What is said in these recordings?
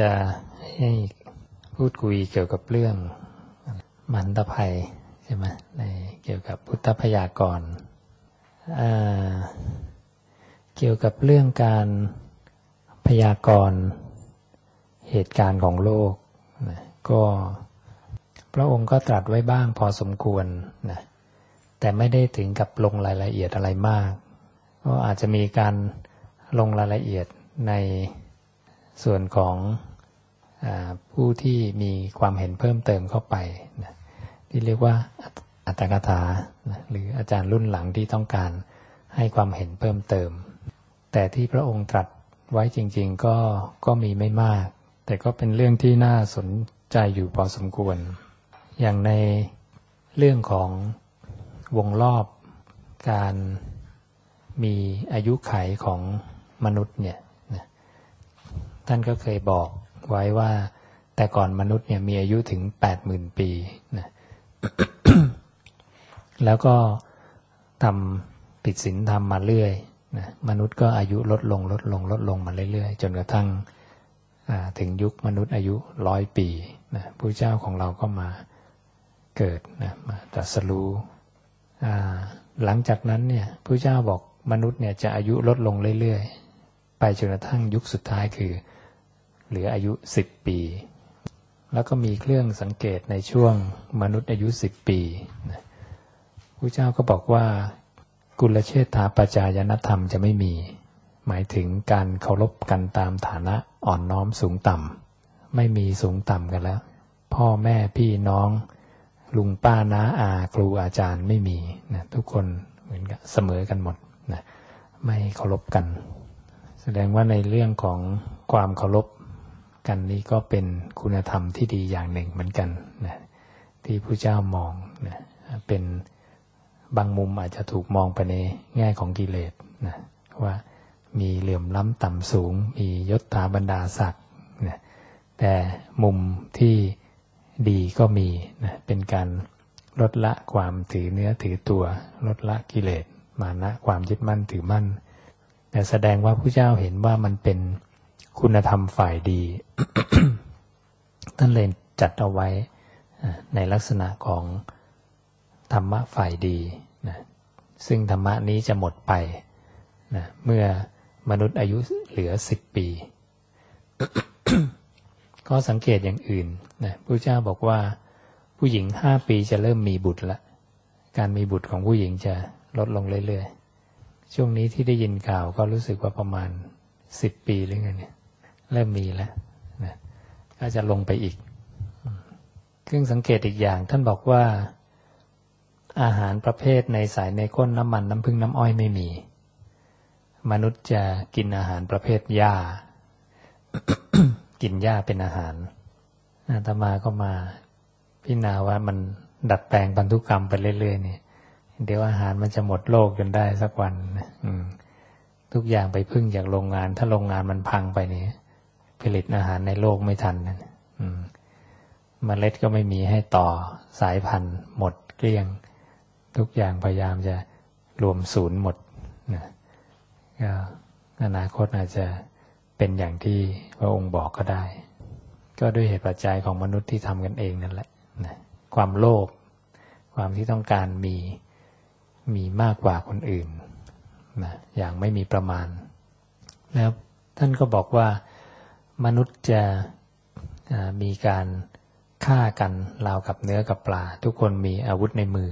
จะให้พูดคุยเกี่ยวกับเรื่องมันตภัยใช่ไหมในเกี่ยวกับพุทธพยากรณ์เกี่ยวกับเรื่องการพยากรณ์เหตุการณ์ของโลกนะก็พระองค์ก็ตรัสไว้บ้างพอสมควรนะแต่ไม่ได้ถึงกับลงรายละเอียดอะไรมาก ก็อาจจะมีการลงรายละเอียดใน ส่วนของอผู้ที่มีความเห็นเพิ่มเติมเข้าไปนะที่เรียกว่าอัตถกถานะหรืออาจารย์รุ่นหลังที่ต้องการให้ความเห็นเพิ่มเติม แต่ที่พระองค์ตรัสไว้จริง ๆ ก็ก็มีไม่มาก แต่ก็เป็นเรื่องที่น่าสนใจอยู่พอสมควร อย่างในเรื่องของวงรอบการมีอายุไขของมนุษย์เนี่ย ท่านก็เคยบอกไว้ว่า แต่ก่อนมนุษย์เนี่ยมีอายุถึงแปดหมื่นปีนะแล้วก็ทำผิดศีลธรรมมาเรื่อยนะมนุษย์ก็อายุลดลงลดลงลดลงมาเรื่อยๆ จนกระทั่งถึงยุคมนุษย์อายุร้อยปีนะพระเจ้าของเราก็มาเกิดนะมาตรัสรู้หลังจากนั้นเนี่ยพระเจ้าบอกมนุษย์เนี่ยจะอายุลดลงเรื่อยๆ ไปจนกระทั่งยุคสุดท้ายคือ เหลืออายุสิบปี แล้วก็มีเครื่องสังเกตในช่วงมนุษย์อายุสิบปีพระเจ้าก็บอกว่ากุลเชษฐาปจายนธรรมจะไม่มี หมายถึงการเคารพกันตามฐานะอ่อนน้อมสูงต่ำไม่มีสูงต่ำกันแล้ว พ่อแม่พี่น้องลุงป้าน้าอาครูอาจารย์ไม่มีนะทุกคนเหมือนกันเสมอกันหมดนะไม่เคารพกัน แสดงว่าในเรื่องของความเคารพ กันนี้ก็เป็นคุณธรรมที่ดีอย่างหนึ่งเหมือนกันนะที่พระเจ้ามองนะเป็นบางมุมอาจจะถูกมองไปในแง่ของกิเลสนะว่ามีเหลื่อมล้ำต่ำสูง มียศถาบรรดาศักดิ์นะแต่มุมที่ดีก็มีนะเป็นการลดละความถือเนื้อถือตัว ลดละกิเลส มานะความยึดมั่นถือมั่น แต่แสดงว่าผู้เจ้าเห็นว่ามันเป็น คุณธรรมฝ่ายดีท่านเลยจัดเอาไว้ในลักษณะของธรรมะฝ่ายดีนะซึ่งธรรมะนี้จะหมดไปนะเมื่อมนุษย์อายุเหลือสิบปี ก็สังเกตอย่างอื่นนะพระเจ้าบอกว่าผู้หญิงห้าปีจะเริ่มมีบุตรละ การมีบุตรของผู้หญิงจะลดลงเรื่อยๆ ช่วงนี้ที่ได้ยินข่าวก็รู้สึกว่าประมาณสิบปีหรือไงเนี่ย เริ่มมีแล้วนะก็จะลงไปอีกเครื่องสังเกตอีกอย่าง ท่านบอกว่าอาหารประเภทในสายในข้นน้ำมันน้ำพึ่งน้ำอ้อยไม่มี มนุษย์จะกินอาหารประเภทหญ้า กินหญ้าเป็นอาหารอาตมาก็มาพิจารณาว่ามันดัดแปลงบรรทุกรรมไปเรื่อยๆนี่เดี๋ยวอาหารมันจะหมดโลกจนได้สักวันทุกอย่างไปพึ่งจากโรงงาน ถ้าโรงงานมันพังไปเนี่ย ผลิตอาหารในโลกไม่ทันนะมเมล็ดก็ไม่มีให้ต่อสายพันธุ์ หมดเกลี้ยง ทุกอย่างพยายามจะรวมศูนย์หมดนะก็อนาคตอาจจะเป็นอย่างที่พระองค์บอกก็ได้ ก็ด้วยเหตุปัจจัยของมนุษย์ที่ทำกันเองนั่นแหละนะความโลภความที่ต้องการมีมีมากกว่าคนอื่นนะอย่างไม่มีประมาณ แล้วท่านก็บอกว่า มนุษย์จะมีการฆ่ากันราวกับเนื้อกับปลา ทุกคนมีอาวุธในมือ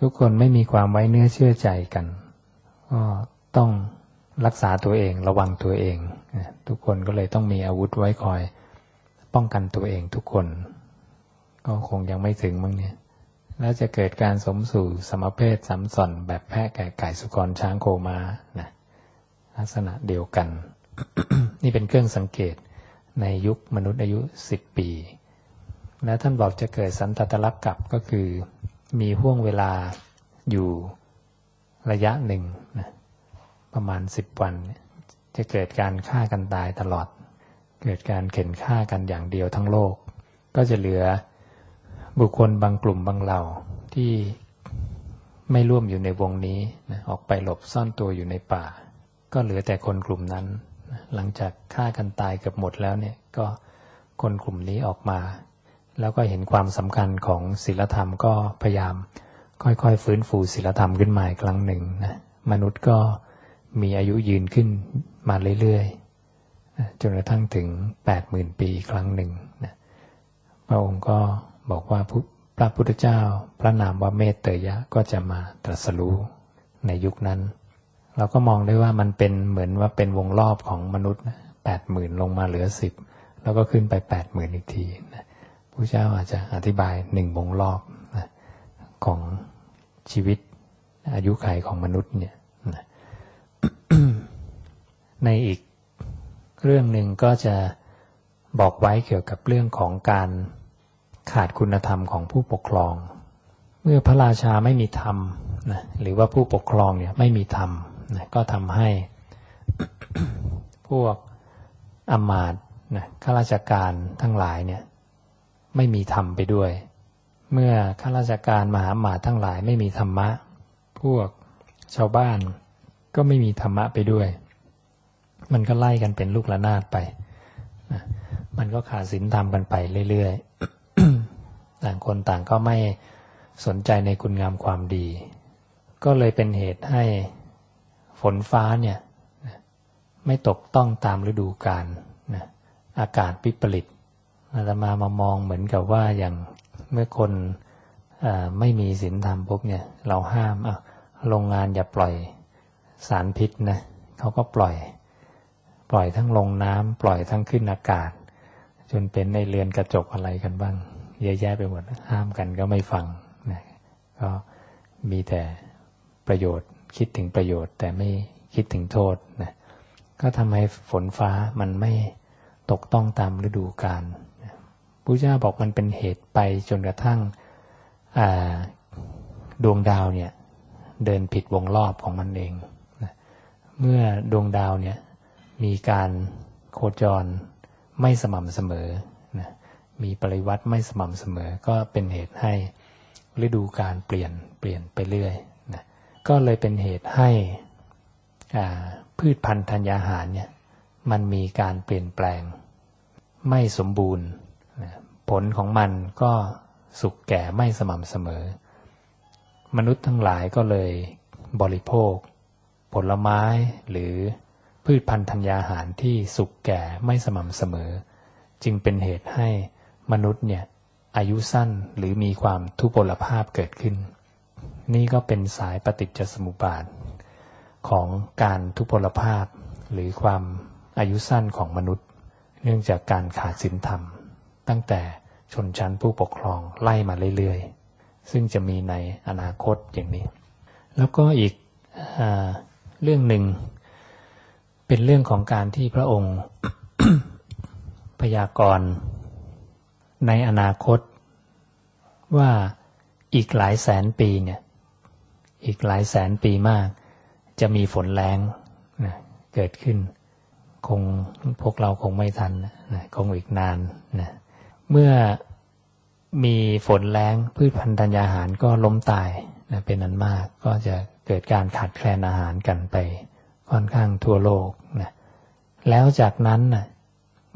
ทุกคนไม่มีความไว้เนื้อเชื่อใจกันก็ต้องรักษาตัวเองระวังตัวเอง ทุกคนก็เลยต้องมีอาวุธไว้คอย ป้องกันตัวเองทุกคน ก็คงยังไม่ถึงมั้งเนี่ยแล้วจะเกิดการสมสู่สมเพศสัมสอนแบบแพะแก่ไก่สุกรช้างโคมานะลักษณะเดียวกัน นี่เป็นเครื่องสังเกต ในยุคมนุษย์อายุสิบปี และท่านบอกจะเกิดสันตตลักกับก็คือ มีห่วงเวลาอยู่ระยะหนึ่งนะประมาณสิบวัน จะเกิดการฆ่ากันตายตลอด เกิดการเข็นฆ่ากันอย่างเดียวทั้งโลก ก็จะเหลือบุคคลบางกลุ่มบางเหล่าที่ไม่ร่วมอยู่ในวงนี้นะออกไปหลบซ่อนตัวอยู่ในป่า ก็เหลือแต่คนกลุ่มนั้น หลังจากฆ่ากันตายเกือบหมดแล้วเนี่ยก็คนกลุ่มนี้ออกมา แล้วก็เห็นความสำคัญของศีลธรรมก็พยายาม ค่อยๆ ฟื้นฟูศีลธรรมขึ้นมาอีกครั้งหนึ่งนะมนุษย์ก็มีอายุยืนขึ้นมาเรื่อยๆจนกระทั่งถึงแปดหมื่นปีครั้งหนึ่งนะพระองค์ก็บอกว่าพระพุทธเจ้า พระนามว่าเมตเตยะก็จะมาตรัสรู้ในยุคนั้น เราก็มองได้ว่ามันเป็นเหมือนว่าเป็นวงรอบของมนุษย์แปดหมื่นลงมาเหลือสิบแล้วก็ขึ้นไปแปดหมื่นอีกทีนะพระเจ้าอาจจะอธิบายหนึ่งวงรอบนะของชีวิตอายุขัยของมนุษย์เนี่ยนะในอีกเรื่องหนึ่งก็จะบอกไว้เกี่ยวกับเรื่องของการขาดคุณธรรมของผู้ปกครอง เมื่อพระราชาไม่มีธรรมนะหรือว่าผู้ปกครองเนี่ยไม่มีธรรม นะก็ทำให้พวกอมาตนะข้าราชการทั้งหลายเนี่ยไม่มีธรรมไปด้วย เมื่อข้าราชการมหาหมาทั้งหลายไม่มีธรรมะ พวกชาวบ้านก็ไม่มีธรรมะไปด้วย มันก็ไล่กันเป็นลูกระนาดไปนะมันก็ขาดศีลธรรมกันไปเรื่อยๆ ต่างคนต่างก็ไม่สนใจในคุณงามความดี ก็เลยเป็นเหตุให้ นฟ้าเนี่ยไม่ตกต้องตามฤดูกาลนะอากาศปิปริตอาตมามามองเหมือนกับว่าอย่างเมื่อคนไม่มีศีลธรรมปุ๊บเนี่ย เราห้ามโรงงานอย่าปล่อยสารพิษนะเขาก็ปล่อย ปล่อยทั้งลงน้ำปล่อยทั้งขึ้นอากาศ จนเป็นในเรือนกระจกอะไรกันบ้าง เยอะแยะไปหมดห้ามกันก็ไม่ฟังนะก็มีแต่ประโยชน์ คิดถึงประโยชน์ แต่ไม่คิดถึงโทษนะก็ทำให้ฝนฟ้ามันไม่ตกต้องตามฤดูกาลพระเจ้าบอกมันเป็นเหตุไปจนกระทั่งดวงดาวเนี่ยเดินผิดวงรอบของมันเองนะเมื่อดวงดาวเนี่ยมีการโคจรไม่สม่ำเสมอนะมีปริวัติไม่สม่ำเสมอ ก็เป็นเหตุให้ฤดูการเปลี่ยนเปลี่ยนไปเรื่อย ก็เลยเป็นเหตุให้พืชพันธุ์ธัญญาหารเนี่ยมันมีการเปลี่ยนแปลง ไม่สมบูรณ์ ผลของมันก็สุกแก่ไม่สม่ำเสมอ มนุษย์ทั้งหลายก็เลยบริโภค ผลไม้หรือพืชพันธุ์ธัญญาหารที่สุกแก่ไม่สม่ำเสมอ จึงเป็นเหตุให้มนุษย์เนี่ยอายุสั้นหรือมีความทุพพลภาพเกิดขึ้น นี่ก็เป็นสายปฏิจจสมุปบาท ของการทุพพลภาพ หรือความอายุสั้นของมนุษย์ เนื่องจากการขาดศีลธรรม ตั้งแต่ชนชั้นผู้ปกครองไล่มาเรื่อยๆ ซึ่งจะมีในอนาคตอย่างนี้ แล้วก็อีกอเรื่องหนึ่ง เป็นเรื่องของการที่พระองค์พยากรณ์ในอนาคตว่าอีกหลายแสนปีเนี่ย อีกหลายแสนปีมาก จะมีฝนแรงนะเกิดขึ้น คงพวกเราคงไม่ทันนะคงอีกนานนะเมื่อมีฝนแรงพืชพันธุ์ธัญญาหารก็ล้มตายนะเป็นนั้นมากก็จะเกิดการขาดแคลนอาหารกันไปค่อนข้างทั่วโลกนะแล้วจากนั้นนะ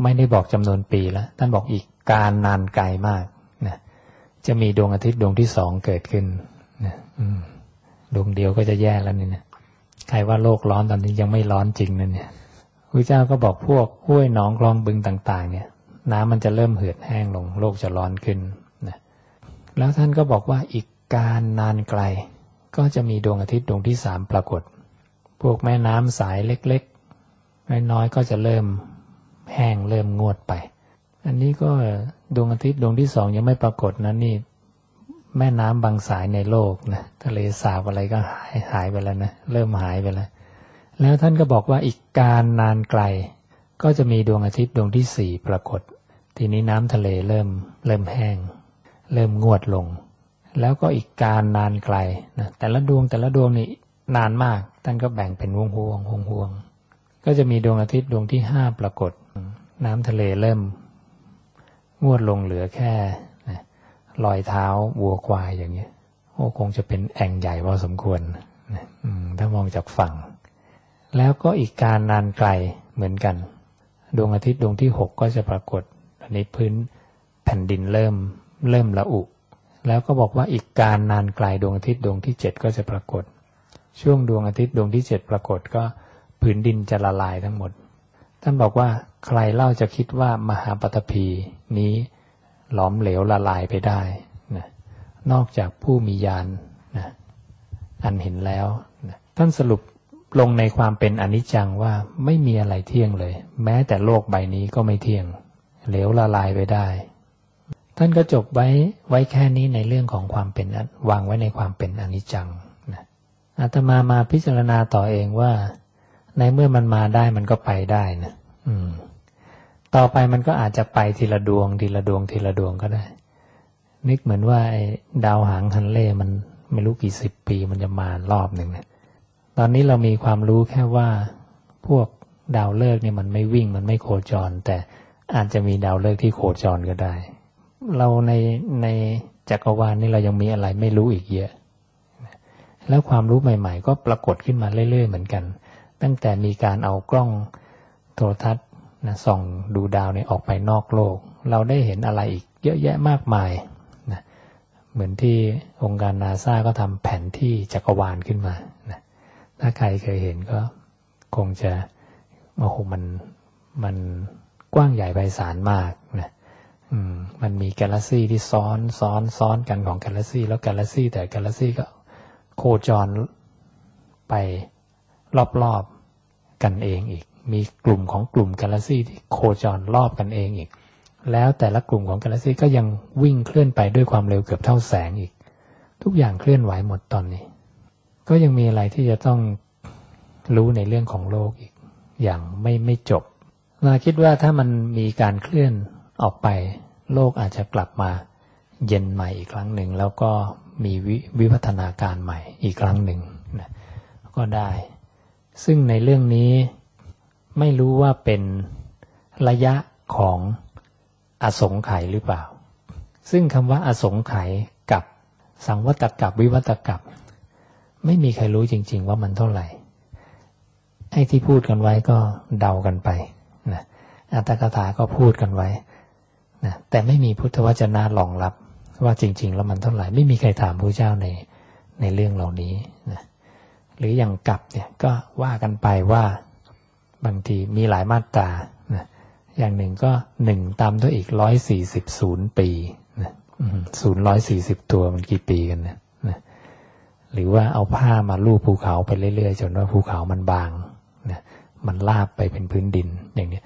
ไม่ได้บอกจำนวนปีแล้ว ท่านบอกอีกการนานไกลมากนะจะมีดวงอาทิตย์ดวงที่สองเกิดขึ้นนะ ดวงเดียวก็จะแย่แล้วนี่นะใครว่าโลกร้อนตอนนี้ยังไม่ร้อนจริงนั่นเนี่ยพระเจ้าก็บอกพวกห้วยหนองคลองบึงต่าง ๆ เนี่ย น้ำมันจะเริ่มเหือดแห้งลง โลกจะร้อนขึ้นนะแล้วท่านก็บอกว่าอีกการนานไกล ก็จะมีดวงอาทิตย์ดวงที่สามปรากฏ พวกแม่น้ำสายเล็กๆน้อยๆก็จะเริ่มแห้งเริ่มงวดไป อันนี้ก็ดวงอาทิตย์ดวงที่สองยังไม่ปรากฏนะนี่ แม่น้ำบางสายในโลกนะทะเลสาบอะไรก็หายหายไปแล้วนะเริ่มหายไปแล้ว แล้วท่านก็บอกว่าอีกการนานไกล ก็จะมีดวงอาทิตย์ดวงที่สี่ปรากฏ ทีนี้น้ำทะเลเริ่มเริ่มแห้ง เริ่มงวดลง แล้วก็อีกการนานไกลนะแต่ละดวงแต่ละดวงนี่นานมาก ท่านก็แบ่งเป็นวงห่วงห่วงห่วงก็จะมีดวงอาทิตย์ดวงที่ห้าปรากฏ น้ำทะเลเริ่มงวดลงเหลือแค่ รอยเท้าวัวควายอย่างเงี้ยโอ้คงจะเป็นแอ่งใหญ่พอสมควรถ้ามองจากฝั่ง แล้วก็อีกการนานไกลเหมือนกัน ดวงอาทิตย์ดวงที่หกก็จะปรากฏอันนี้พื้นแผ่นดินเริ่มเริ่มละอุ แล้วก็บอกว่าอีกการนานไกลดวงอาทิตย์ดวงที่เจ็ดก็จะปรากฏ ช่วงดวงอาทิตย์ดวงที่เจ็ดปรากฏก็พื้นดินจะละลายทั้งหมด ท่านบอกว่าใครเล่าจะคิดว่ามหาปฐพีนี้ หลอมเหลวละลายไปได้นะนอกจากผู้มีญาณนะอันเห็นแล้วนะท่านสรุปลงในความเป็นอนิจจังว่าไม่มีอะไรเที่ยงเลย แม้แต่โลกใบนี้ก็ไม่เที่ยง เหลวละลายไปได้ ท่านก็จบไว้ไว้แค่นี้ในเรื่องของความเป็นวางไว้ในความเป็นอนิจจังนะอาตมามาพิจารณาต่อเองว่า ในเมื่อมันมาได้มันก็ไปได้นะอืม ต่อไปมันก็อาจจะไปทีละดวง ทีละดวง ทีละดวงก็ได้ นึกเหมือนว่าดาวหางฮันเล่มันไม่รู้กี่สิบปีมันจะมารอบหนึ่งเนี่ยตอนนี้เรามีความรู้แค่ว่าพวกดาวเลิกเนี่ยมันไม่วิ่งมันไม่โคจร แต่อาจจะมีดาวเลิกที่โคจรก็ได้ เราในในจักรวาลนี่เรายังมีอะไรไม่รู้อีกเยอะ แล้วความรู้ใหม่ ๆ ก็ปรากฏขึ้นมาเรื่อย ๆ เหมือนกัน ตั้งแต่มีการเอากล้องโทรทัศน์ นะส่องดูดาวเนี่ยออกไปนอกโลก เราได้เห็นอะไรอีกเยอะแยะมากมายนะเหมือนที่องค์การนาซาก็ทำแผนที่จักรวาลขึ้นมานะถ้าใครเคยเห็นก็คงจะโอ้โหมันมันกว้างใหญ่ไพศาลมากนะอืมมันมีกาแล็กซี่ที่ซ้อนซ้อนซ้อนกันของกาแล็กซี่ แล้วกาแล็กซี่แต่กาแล็กซี่ก็โคจรไปรอบๆกันเองอีก มีกลุ่มของกลุ่มกาแล็กซี่ที่โคจรรอบกันเองอีก แล้วแต่ละกลุ่มของกาแล็กซี่ก็ยังวิ่งเคลื่อนไปด้วยความเร็วเกือบเท่าแสงอีก ทุกอย่างเคลื่อนไหวหมดตอนนี้ ก็ยังมีอะไรที่จะต้องรู้ในเรื่องของโลกอีก อย่างไม่ไม่จบนาคิดว่าถ้ามันมีการเคลื่อนออกไป โลกอาจจะกลับมาเย็นใหม่อีกครั้งหนึ่ง แล้วก็มีววิวัฒนาการใหม่อีกครั้งหนึ่งนะก็ได้ ซึ่งในเรื่องนี้ ไม่รู้ว่าเป็นระยะของอสงไขยหรือเปล่า ซึ่งคำว่าอสงไขยกับสังวัตกับวิวัตกับไม่มีใครรู้จริง ๆ ว่ามันเท่าไหร่ไอ้ที่พูดกันไว้ก็เดากันไปนะอัตถกถาก็พูดกันไว้นะแต่ไม่มีพุทธวจนะรองรับ ว่าจริง ๆ แล้วมันเท่าไหร่ ไม่มีใครถามพระเจ้าในในเรื่องเหล่านี้นะหรืออย่างกลับเนี่ยก็ว่ากันไปว่า บางทีมีหลายมาตรานะอย่างหนึ่งก็หนึ่งตามด้วยอีกร้อยสี่สิบศูนย์ปีนะศูนย์ร้อยสี่สิบตัวมันกี่ปีกันนะนะหรือว่าเอาผ้ามาลูบภูเขาไปเรื่อยๆจนว่าภูเขามันบางนะมันลาบไปเป็นพื้นดินอย่างนี้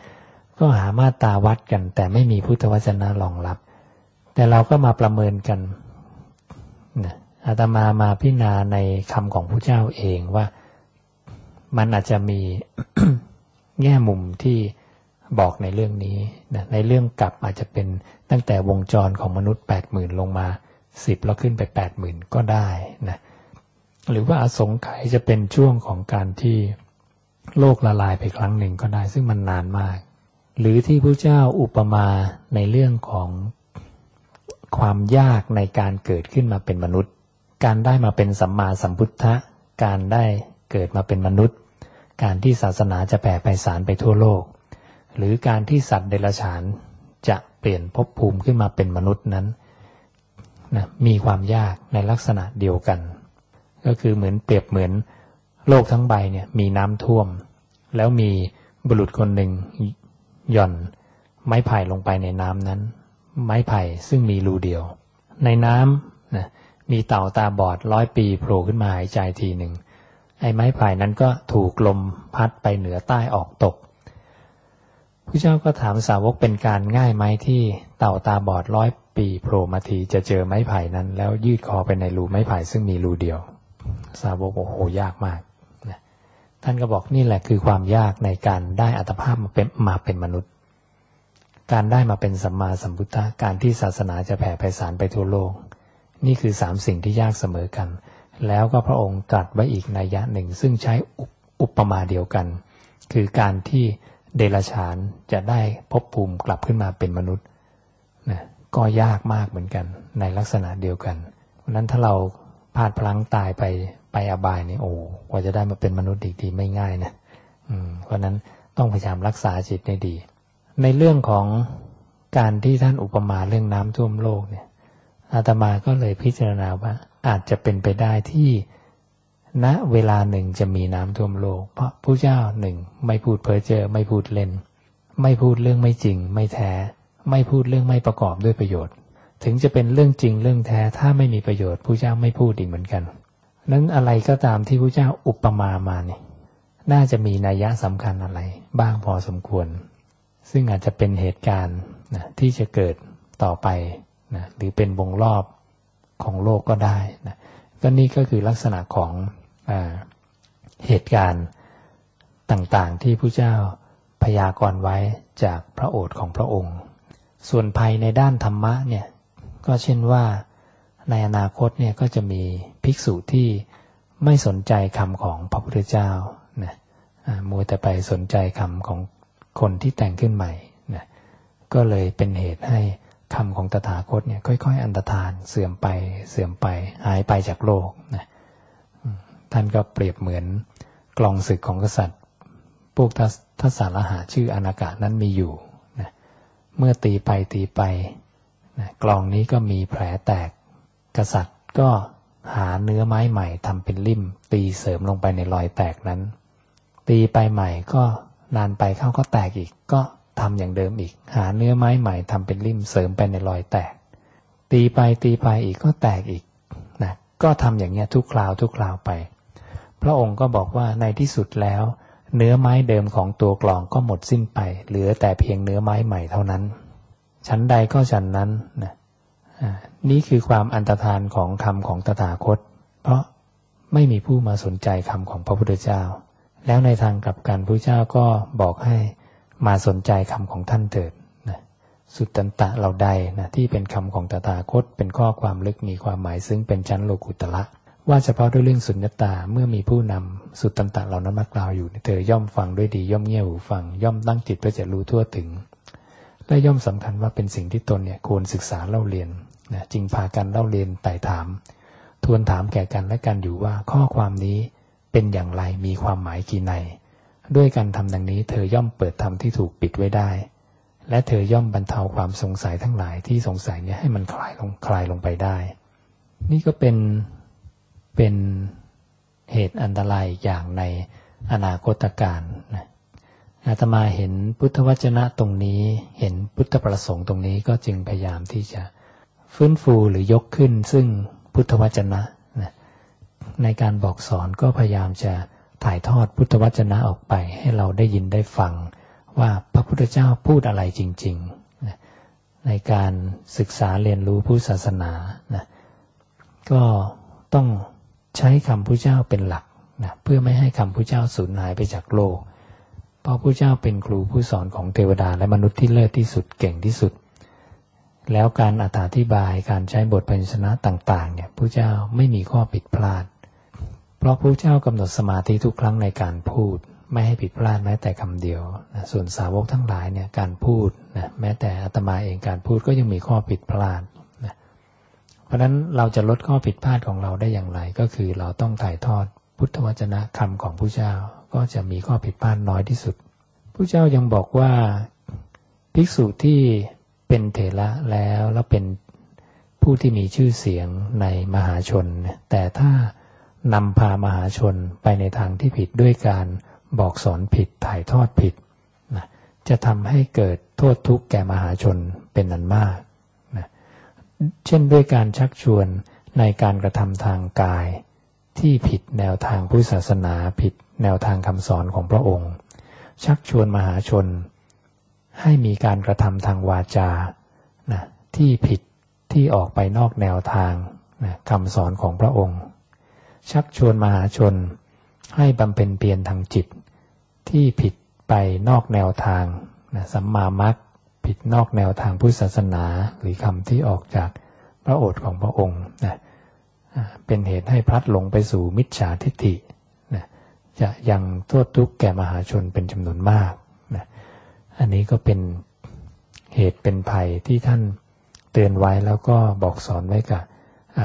ก็หามาตราวัดกัน แต่ไม่มีพุทธวจนะรองรับ แต่เราก็มาประเมินกันนะอาตมามาพิจารณาในคำของพระเจ้าเองว่ามันอาจจะมี แง่มุมที่บอกในเรื่องนี้นะในเรื่องกลับอาจจะเป็นตั้งแต่วงจรของมนุษย์แปดหมื่นลงมาสิบแล้วขึ้นไปแปดหมื่นก็ได้นะหรือว่าอสงไขยจะเป็นช่วงของการที่โลกละลายไปครั้งหนึ่งก็ได้ ซึ่งมันนานมาก หรือที่พระเจ้าอุปมาในเรื่องของความยากในการเกิดขึ้นมาเป็นมนุษย์ การได้มาเป็นสัมมาสัมพุทธะ การได้เกิดมาเป็นมนุษย์ การที่ศาสนาจะแผ่ไพศาลไปทั่วโลก หรือการที่สัตว์เดรัจฉานจะเปลี่ยนภพภูมิขึ้นมาเป็นมนุษย์นั้นนะมีความยากในลักษณะเดียวกัน ก็คือเหมือนเปรียบเหมือนโลกทั้งใบเนี่ยมีน้ำท่วม แล้วมีบุรุษคนหนึ่งหย่อนไม้ไผ่ลงไปในน้ำนั้น ไม้ไผ่ซึ่งมีรูเดียว ในน้ำนะมีเต่าตาบอดร้อยปีโผล่ขึ้นมาหายใจทีหนึ่ง ไอ้ไม้ไผ่นั้นก็ถูกลมพัดไปเหนือใต้ออกตกพระเจ้าก็ถามสาวกเป็นการง่ายไหมที่เต่าตาบอดร้อยปีโผล่มาทีจะเจอไม้ไผ่นั้น แล้วยืดคอไปในรูไม้ไผ่ซึ่งมีรูเดียว สาวกโอ้โหยากมากนะท่านก็บอกนี่แหละคือความยากในการได้อัตภาพมาเป็นมาเป็นมนุษย์ การได้มาเป็นสัมมาสัมพุทธะการที่ศาสนาจะแผ่ไพศาลไปทั่วโลก นี่คือสามสิ่งที่ยากเสมอกัน แล้วก็พระองค์ตรัสไว้อีกนัยยะหนึ่ง ซึ่งใช้อุปมาเดียวกัน คือการที่เดรัจฉานจะได้พบภูมิกลับขึ้นมาเป็นมนุษย์นะก็ยากมากเหมือนกัน ในลักษณะเดียวกันเพราะนั้นถ้าเราพลาดพลั้งตายไปไปอบายนี่โอ้กว่าจะได้มาเป็นมนุษย์อีกทีไม่ง่ายนะเพราะนั้นต้องพยายามรักษาจิตให้ดี ในเรื่องของการที่ท่านอุปมาเรื่องน้ำท่วมโลกเนี่ยอาตมาก็เลยพิจารณาว่า อาจจะเป็นไปได้ที่ณเวลาหนึ่งจะมีน้ำท่วมโลก เพราะผู้เจ้าหนึ่งไม่พูดเพ้อเจอไม่พูดเล่น ไม่พูดเรื่องไม่จริง ไม่แท้ ไม่พูดเรื่องไม่ประกอบด้วยประโยชน์ ถึงจะเป็นเรื่องจริงเรื่องแท้ถ้าไม่มีประโยชน์ผู้เจ้าไม่พูดอีกเหมือนกัน นั้นอะไรก็ตามที่ผู้เจ้าอุปมามาเนี่ยน่าจะมีนัยยะสำคัญอะไร บ้างพอสมควร ซึ่งอาจจะเป็นเหตุการณ์นะที่จะเกิดต่อไปนะหรือเป็นวงรอบ ของโลกก็ได้นะก็นี่ก็คือลักษณะของอเหตุการณ์ต่างๆ ที่พระเจ้าพยากรณ์ไว้จากพระโอษฐ์ของพระองค์ ส่วนภัยในด้านธรรมะเนี่ยก็เช่นว่าในอนาคตเนี่ยก็จะมีภิกษุที่ไม่สนใจคำของพระพุทธเจ้านะมัวแต่ไปสนใจคำของคนที่แต่งขึ้นใหม่นะก็เลยเป็นเหตุให้ คำของตถาคตเนี่ยค่อย ๆ อันตรธานเสื่อมไปเสื่อมไปหายไปจากโลกนะท่านก็เปรียบเหมือนกลองศึกของกษัตริย์ พวกทัศารหาชื่ออนากาศนั้นมีอยู่นะเมื่อตีไปตีไปนะกลองนี้ก็มีแผลแตกกษัตริย์ก็หาเนื้อไม้ใหม่ทำเป็นลิ่ม ตีเสริมลงไปในรอยแตกนั้น ตีไปใหม่ก็นานไปเข้าก็แตกอีกก็ ทำอย่างเดิมอีก หาเนื้อไม้ใหม่ทำเป็นริ่มเสริมไปในรอยแตก ตีไปตีไปอีกก็แตกอีกนะก็ทำอย่างเงี้ยทุกคราวทุกคราวไป พระองค์ก็บอกว่าในที่สุดแล้ว เนื้อไม้เดิมของตัวกลองก็หมดสิ้นไป เหลือแต่เพียงเนื้อไม้ใหม่เท่านั้น ชั้นใดก็ชั้นนั้นนะนี่คือความอันตรธานของคำของตถาคต เพราะไม่มีผู้มาสนใจคำของพระพุทธเจ้า แล้วในทางกลับกันพระเจ้าก็บอกให้ มาสนใจคำของท่านเถิดนะสุตตันตะเราใดนะที่เป็นคำของตถาคต เป็นข้อความลึกมีความหมายซึ่งเป็นชั้นโลกุตละว่าเฉพาะด้วยเรื่องสุญญตาเมื่อมีผู้นำสุตตันตะเหล่านั้นมากล่าวอยู่เธอย่อมฟังด้วยดีย่อมเงี่ยหูฟังย่อมตั้งจิตเพื่อจะรู้ทั่วถึง และย่อมสำคัญว่าเป็นสิ่งที่ตนเนี่ยควรศึกษาเล่าเรียนนะจึงพากันเล่าเรียนไต่ถาม ทวนถามแก่กันและกันอยู่ว่าข้อความนี้เป็นอย่างไรมีความหมายกี่ใน ด้วยการทำดังนี้เธอย่อมเปิดธรรมที่ถูกปิดไว้ได้ และเธอย่อมบรรเทาความสงสัยทั้งหลายที่สงสัยเนี่ยให้มันคลายลงคลายลงไปได้ นี่ก็เป็นเป็นเหตุอันตรายอย่างในอนาคตการนะอาตมาเห็นพุทธวจนะตรงนี้ เห็นพุทธประสงค์ตรงนี้ก็จึงพยายามที่จะฟื้นฟูหรือยกขึ้น ซึ่งพุทธวจนะนะในการบอกสอนก็พยายามจะ ถ่ายทอดพุทธวจนะออกไป ให้เราได้ยินได้ฟังว่าพระพุทธเจ้าพูดอะไรจริงๆ ในการศึกษาเรียนรู้พุทธศาสนานะก็ต้องใช้คำพุทธเจ้าเป็นหลักนะเพื่อไม่ให้คำพุทธเจ้าสูญหายไปจากโลก เพราะพุทธเจ้าเป็นครูผู้สอนของเทวดาและมนุษย์ที่เลิศที่สุดเก่งที่สุด แล้วการอธิบายการใช้บทพันชนะต่างๆเนี่ยพระเจ้าไม่มีข้อผิดพลาด เพราะพระเจ้ากำหนดสมาธิทุกครั้งในการพูด ไม่ให้ผิดพลาดแม้แต่คำเดียวนะส่วนสาวกทั้งหลายเนี่ยการพูดนะแม้แต่อาตมาเองการพูดก็ยังมีข้อผิดพลาดนะเพราะฉะนั้นเราจะลดข้อผิดพลาดของเราได้อย่างไร ก็คือเราต้องถ่ายทอดพุทธวจนะคำของพระเจ้าก็จะมีข้อผิดพลาดน้อยที่สุดพระเจ้ายังบอกว่าภิกษุที่เป็นเถระแล้วแล้วเป็นผู้ที่มีชื่อเสียงในมหาชน แต่ถ้า นำพามหาชนไปในทางที่ผิดด้วยการบอกสอนผิดถ่ายทอดผิดนะจะทำให้เกิดโทษทุกข์แก่มหาชนเป็นนันมากนะเช่นด้วยการชักชวนในการกระทำทางกาย ที่ผิดแนวทางพุทธศาสนาผิดแนวทางคำสอนของพระองค์ ชักชวนมหาชน ให้มีการกระทำทางวาจานะที่ผิดที่ออกไปนอกแนวทางนะคำสอนของพระองค์ ชักชวนมหาชน ให้บำเพ็ญเพียรทางจิต ที่ผิดไปนอกแนวทางนะสัมมามัคผิดนอกแนวทางพุทธศาสนาหรือคำที่ออกจากพระโอษฐ์ของพระองค์นะเป็นเหตุให้พลัดหลงไปสู่มิจฉาทิฏฐินะจะยังโทษทุกข์แก่มหาชนเป็นจำนวนมากนะอันนี้ก็เป็นเหตุเป็นภัยที่ท่านเตือนไว้แล้วก็บอกสอนไว้กับ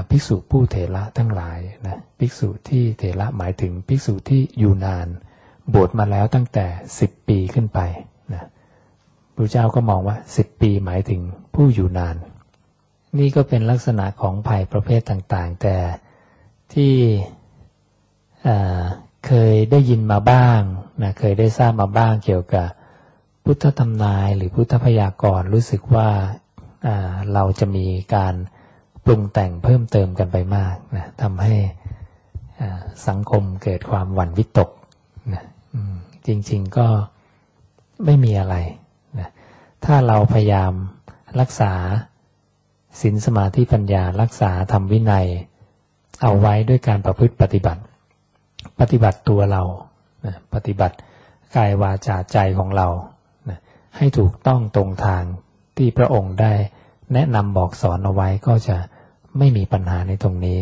ภิกษุผู้เถระทั้งหลายนะภิกษุที่เถระหมายถึงภิกษุที่อยู่นาน บวชมาแล้วตั้งแต่สิบปีขึ้นไปนะพระเจ้าก็มองว่าสิบปีหมายถึงผู้อยู่นาน นี่ก็เป็นลักษณะของภัยประเภทต่างๆ แต่ที่เคยได้ยินมาบ้างนะเคยได้ทราบมาบ้างเกี่ยวกับพุทธธรรมนายหรือพุทธพยากรณ์รู้สึกว่าเราจะมีการ ปรุงแต่งเพิ่มเติมกันไปมากนะทำให้สังคมเกิดความหวั่นวิตกนะจริง ๆก็ไม่มีอะไรนะถ้าเราพยายามรักษาศีลสมาธิปัญญารักษาธรรมวินัย เอาไว้ด้วยการประพฤติปฏิบัติ ปฏิบัติตัวเรานะปฏิบัติกายวาจาใจของเรานะให้ถูกต้องตรงทางที่พระองค์ได้แนะนำบอกสอนเอาไว้ก็จะ ไม่มีปัญหาในตรงนี้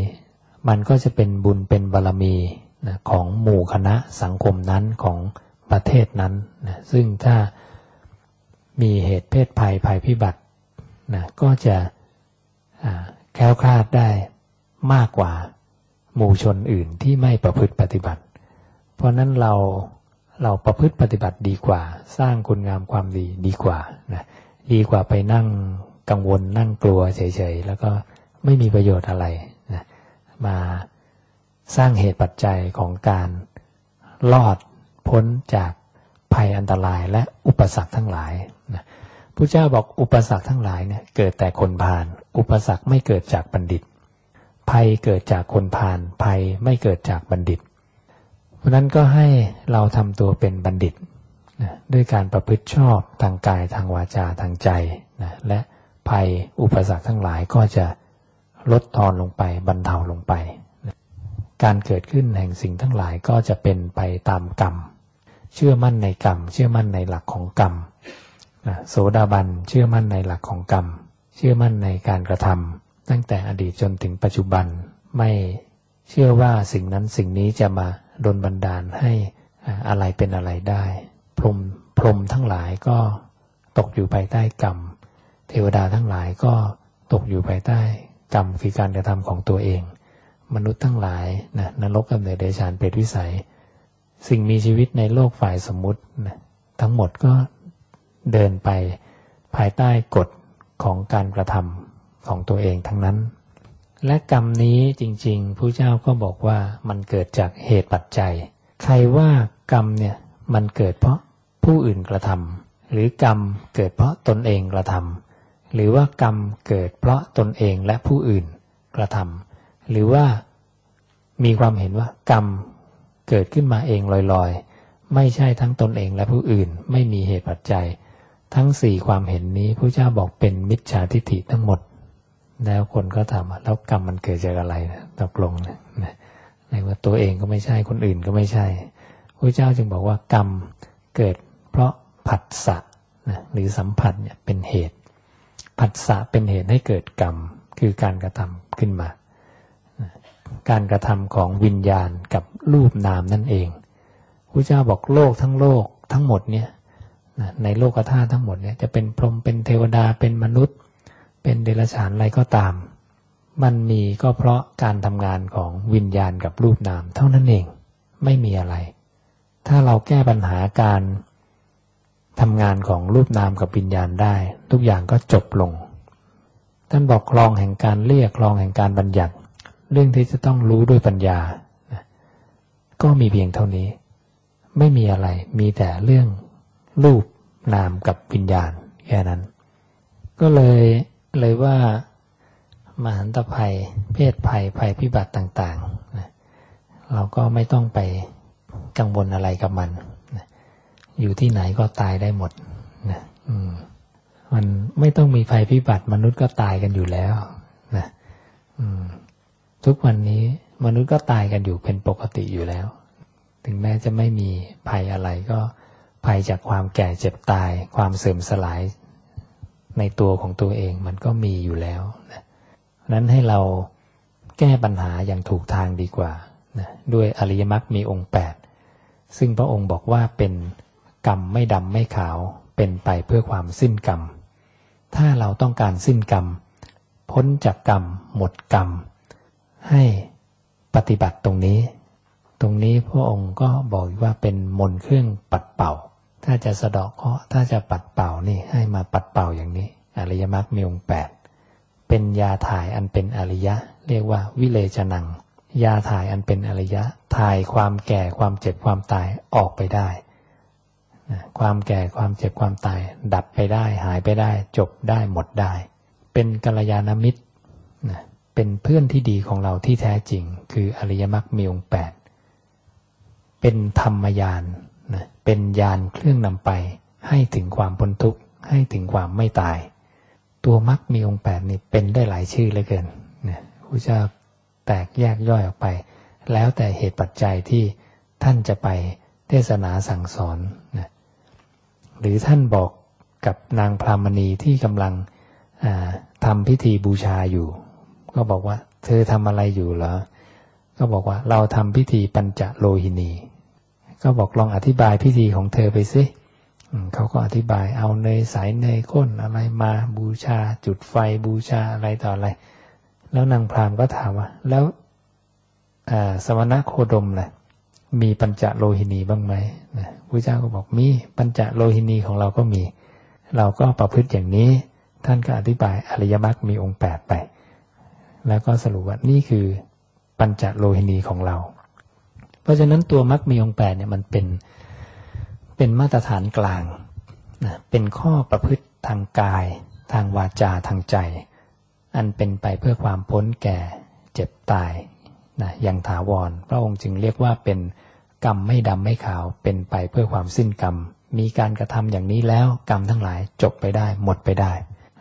มันก็จะเป็นบุญเป็นบารรมีนะของหมู่คณะสังคมนั้นของประเทศนั้นนะซึ่งถ้ามีเหตุเพศภัยภัยพิบัตินะก็จะแคล้วคลาดได้มากกว่าหมู่ชนอื่นที่ไม่ประพฤติปฏิบัติ เพราะนั้นเราเราประพฤติปฏิบัติดีกว่า สร้างคุณงามความดีดีกว่านะดีกว่าไปนั่งกังวลนั่งกลัวเฉยๆ แล้วก็ ไม่มีประโยชน์อะไรนะมาสร้างเหตุปัจจัยของการรอดพ้นจากภัยอันตรายและอุปสรรคทั้งหลายนะพระเจ้าบอกอุปสรรคทั้งหลายเนี่ยเกิดแต่คนพาลอุปสรรคไม่เกิดจากบัณฑิต ภัยเกิดจากคนพาลภัยไม่เกิดจากบัณฑิต เพราะนั้นก็ให้เราทำตัวเป็นบัณฑิตนะด้วยการประพฤติชอบทางกายทางวาจาทางใจนะและภัยอุปสรรคทั้งหลายก็จะ ลดทอนลงไปบรรเทาลงไป การเกิดขึ้นแห่งสิ่งทั้งหลายก็จะเป็นไปตามกรรม เชื่อมั่นในกรรม เชื่อมั่นในหลักของกรรมโสดาบันเชื่อมั่นในหลักของกรรม เชื่อมั่นในการกระทำตั้งแต่อดีตจนถึงปัจจุบันไม่เชื่อว่าสิ่งนั้นสิ่งนี้จะมาดนบันดาลให้อะไรเป็นอะไรได้ พรมพรมทั้งหลายก็ตกอยู่ภายใต้กรรม เทวดาทั้งหลายก็ตกอยู่ภายใต้ กรรมคือการกระทำของตัวเอง มนุษย์ทั้งหลายนะนรกกำเนิดเดชานเปรตวิสัย สิ่งมีชีวิตในโลกฝ่ายสมมุตินะทั้งหมดก็เดินไปภายใต้กฎของการกระทำของตัวเองทั้งนั้น และกรรมนี้จริงๆผู้เจ้าก็บอกว่ามันเกิดจากเหตุปัจจัย ใครว่ากรรมเนี่ยมันเกิดเพราะผู้อื่นกระทำหรือกรรมเกิดเพราะตนเองกระทำ หรือว่ากรรมเกิดเพราะตนเองและผู้อื่นกระทำหรือว่ามีความเห็นว่ากรรมเกิดขึ้นมาเองลอยๆ ไม่ใช่ทั้งตนเองและผู้อื่นไม่มีเหตุปัจจัย ทั้งสี่ความเห็นนี้พระเจ้าบอกเป็นมิจฉาทิฏฐิทั้งหมด แล้วคนก็ถามว่าแล้วกรรมมันเกิดจากอะไรนะตกลงนะในว่าตัวเองก็ไม่ใช่คนอื่นก็ไม่ใช่พระเจ้าจึงบอกว่ากรรมเกิดเพราะผัสสะนะหรือสัมผัสเนี่ยเป็นเหตุ ผัสสะเป็นเหตุให้เกิดกรรม คือการกระทำขึ้นมา การกระทำของวิญญาณกับรูปนามนั่นเองพระเจ้าบอกโลกทั้งโลกทั้งหมดเนี่ยในโลกธาตุทั้งหมดเนี่ยจะเป็นพรหมเป็นเทวดาเป็นมนุษย์ เป็นเดรัจฉานอะไรก็ตาม มันมีก็เพราะการทำงานของวิญญาณกับรูปนามเท่านั้นเองไม่มีอะไร ถ้าเราแก้ปัญหาการ ทำงานของรูปนามกับวิญญาณได้ ทุกอย่างก็จบลง ท่านบอกคลองแห่งการเรียกคลองแห่งการบัญญัติ เรื่องที่จะต้องรู้ด้วยปัญญา ก็มีเพียงเท่านี้ ไม่มีอะไรมีแต่เรื่องรูปนามกับวิญญาณแค่นั้น ก็เลยเลยว่ามหันตภัย เพศภัยภัยพิบัติต่างๆ เราก็ไม่ต้องไปกังวลอะไรกับมัน อยู่ที่ไหนก็ตายได้หมดนะอืมมันไม่ต้องมีภัยพิบัติ มนุษย์ก็ตายกันอยู่แล้วนะอืมทุกวันนี้มนุษย์ก็ตายกันอยู่เป็นปกติอยู่แล้ว ถึงแม้จะไม่มีภัยอะไรก็ภัยจากความแก่เจ็บตาย ความเสื่อมสลายในตัวของตัวเองมันก็มีอยู่แล้วนะนั้นให้เราแก้ปัญหาอย่างถูกทางดีกว่านะด้วยอริยมรรคมีองค์ 8 ซึ่งพระองค์บอกว่าเป็น กรรมไม่ดำไม่ขาวเป็นไปเพื่อความสิ้นกรรม ถ้าเราต้องการสิ้นกรรม พ้นจากกรรม หมดกรรม ให้ปฏิบัติตรงนี้ ตรงนี้พระองค์ก็บอกว่าเป็นมนเครื่องปัดเป่า ถ้าจะสะดอกเคราะห์ถ้าจะปัดเป่านี่ให้มาปัดเป่าอย่างนี้ อริยมรรคมีองค์แปดเป็นยาถ่ายอันเป็นอริยะ เรียกว่าวิเลจนัง ยาถ่ายอันเป็นอริยะ ถ่ายความแก่ความเจ็บความตายออกไปได้ ความแก่ความเจ็บความตาย ดับไปได้หายไปได้ จบได้หมดได้ เป็นกัลยาณมิตรเป็นเพื่อนที่ดีของเราที่แท้จริง คืออริยมรรคมีองค์แปดเป็นธรรมยานนะเป็นยานเครื่องนำไป ให้ถึงความพ้นทุกข์ให้ถึงความไม่ตาย ตัวมรรคมีองค์แปดนี่เป็นได้หลายชื่อเหลือเกินนะพระเจ้าแตกแยกย่อยออกไป แล้วแต่เหตุปัจจัยที่ท่านจะไปเทศนาสั่งสอนนะ หรือท่านบอกกับนางพรามณีที่กำลังทำพิธีบูชาอยู่ ก็บอกว่า เธอทำอะไรอยู่เหรอ ก็บอกว่าเราทำพิธีปัญจโลหินี ก็บอกลองอธิบายพิธีของเธอไปสิเขาก็อธิบายเอาเนยสายเนยข้นอะไรมาบูชา จุดไฟบูชาอะไรต่ออะไร แล้วนางพรามก็ถามว่า แล้วสมณะโคดมล่ะ มีปัญจโลหินีบ้างไหมนะพระเจ้าก็บอกมีปัญจโลหินีของเราก็มี เราก็ประพฤติอย่างนี้ ท่านก็อธิบายอริยมรรคมีองค์แปดไป แล้วก็สรุปว่านี่คือปัญจโลหินีของเรา เพราะฉะนั้นตัวมรรคมีองค์แปดเนี่ยมันเป็นเป็นมาตรฐานกลางนะเป็นข้อประพฤติทางกาย ทางวาจาทางใจ อันเป็นไปเพื่อความพ้นแก่เจ็บตาย นะอย่างถาวร พระองค์จึงเรียกว่าเป็นกรรมไม่ดำไม่ขาวเป็นไปเพื่อความสิ้นกรรม มีการกระทำอย่างนี้แล้วกรรมทั้งหลายจบไปได้ หมดไปได้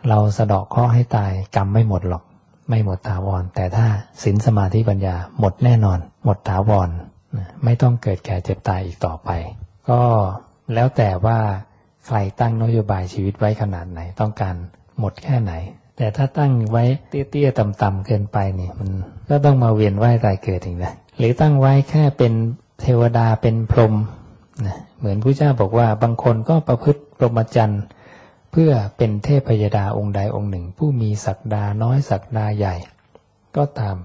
เราสะเดาะข้อให้ตายกรรมไม่หมดหรอก ไม่หมดถาวร แต่ถ้าศีลสมาธิปัญญาหมดแน่นอน หมดถาวรไม่ต้องเกิดแก่เจ็บตายอีกต่อไป ก็แล้วแต่ว่าใครตั้งนโยบายชีวิตไว้ขนาดไหนต้องการหมดแค่ไหน แต่ถ้าตั้งไว้เตี้ยๆต่ำๆเกินไปนี่มันก็ต้องมาเวียนว่ายตายเกิดอีกนะหรือตั้งไว้แค่เป็นเทวดาเป็นพรหมนะเหมือนพระเจ้าบอกว่าบางคนก็ประพฤติพรหมจรรย์เพื่อเป็นเทพยดาองค์ใดองค์หนึ่ง ผู้มีศักดาน้อยศักดาใหญ่ ก็ตาม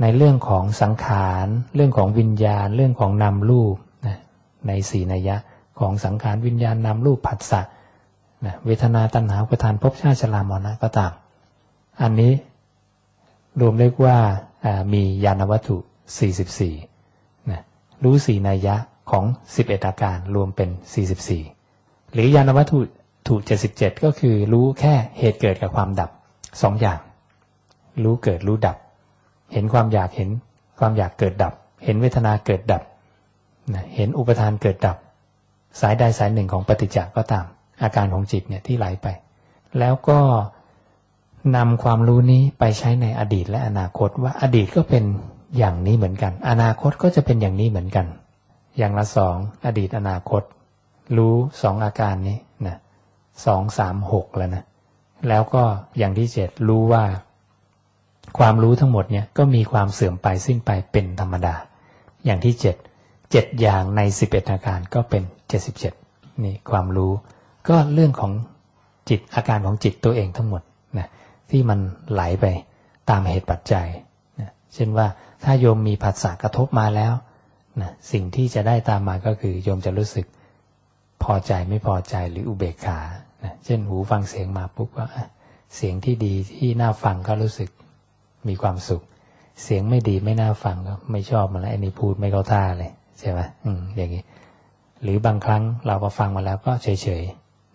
ในเรื่องของสังขารเรื่องของวิญญาณ เรื่องของนามรูปนะในสีนัยยะของสังขารวิญญาณนามรูปผัสสะ นะเวทนาตัณหาประทานภพชาติชรามรณะก็ตาม อันนี้รวมเรียกว่ามียานวัตถุ 44นะรู้สีนัยยะของ 11 อาการรวมเป็น 44 หรือยานวัตถุถูก77 ก็คือรู้แค่เหตุเกิดกับความดับสองอย่าง รู้เกิดรู้ดับ เห็นความอยากเห็นความอยากเกิดดับ เห็นเวทนาเกิดดับนะเห็นอุปทานเกิดดับ สายใดสายหนึ่งของปฏิจจก็ตาม อาการของจิตเนี่ยที่ไหลไป แล้วก็นำความรู้นี้ไปใช้ในอดีตและอนาคตว่าอดีตก็เป็นอย่างนี้เหมือนกัน อนาคตก็จะเป็นอย่างนี้เหมือนกัน อย่างละสองอดีตอนาคต รู้สองอาการนี้นะสองสามหกแล้วนะแล้วก็อย่างที่เจ็ดรู้ว่า ความรู้ทั้งหมดเนี่ยก็มีความเสื่อมไปสิ้นไปเป็นธรรมดา อย่างที่เจ็ดเจ็ดอย่างในสิบเอ็ดอาการก็เป็นเจ็ดสิบเจ็ดนี่ความรู้ ก็เรื่องของจิตอาการของจิตตัวเองทั้งหมดนะที่มันไหลไปตามเหตุปัจจัยนะเช่นว่าถ้าโยมมีผัสสะกระทบมาแล้วนะสิ่งที่จะได้ตามมาก็คือโยมจะรู้สึกพอใจไม่พอใจหรืออุเบกขานะเช่นหูฟังเสียงมาปุ๊บก็เสียงที่ดีที่น่าฟังก็รู้สึกมีความสุข เสียงไม่ดีไม่น่าฟังก็ไม่ชอบมาแล้วอันนี้พูดไม่เข้าท่าเลยใช่ไหมอืมอย่างนี้ หรือบางครั้งเราพอฟังมาแล้วก็เฉย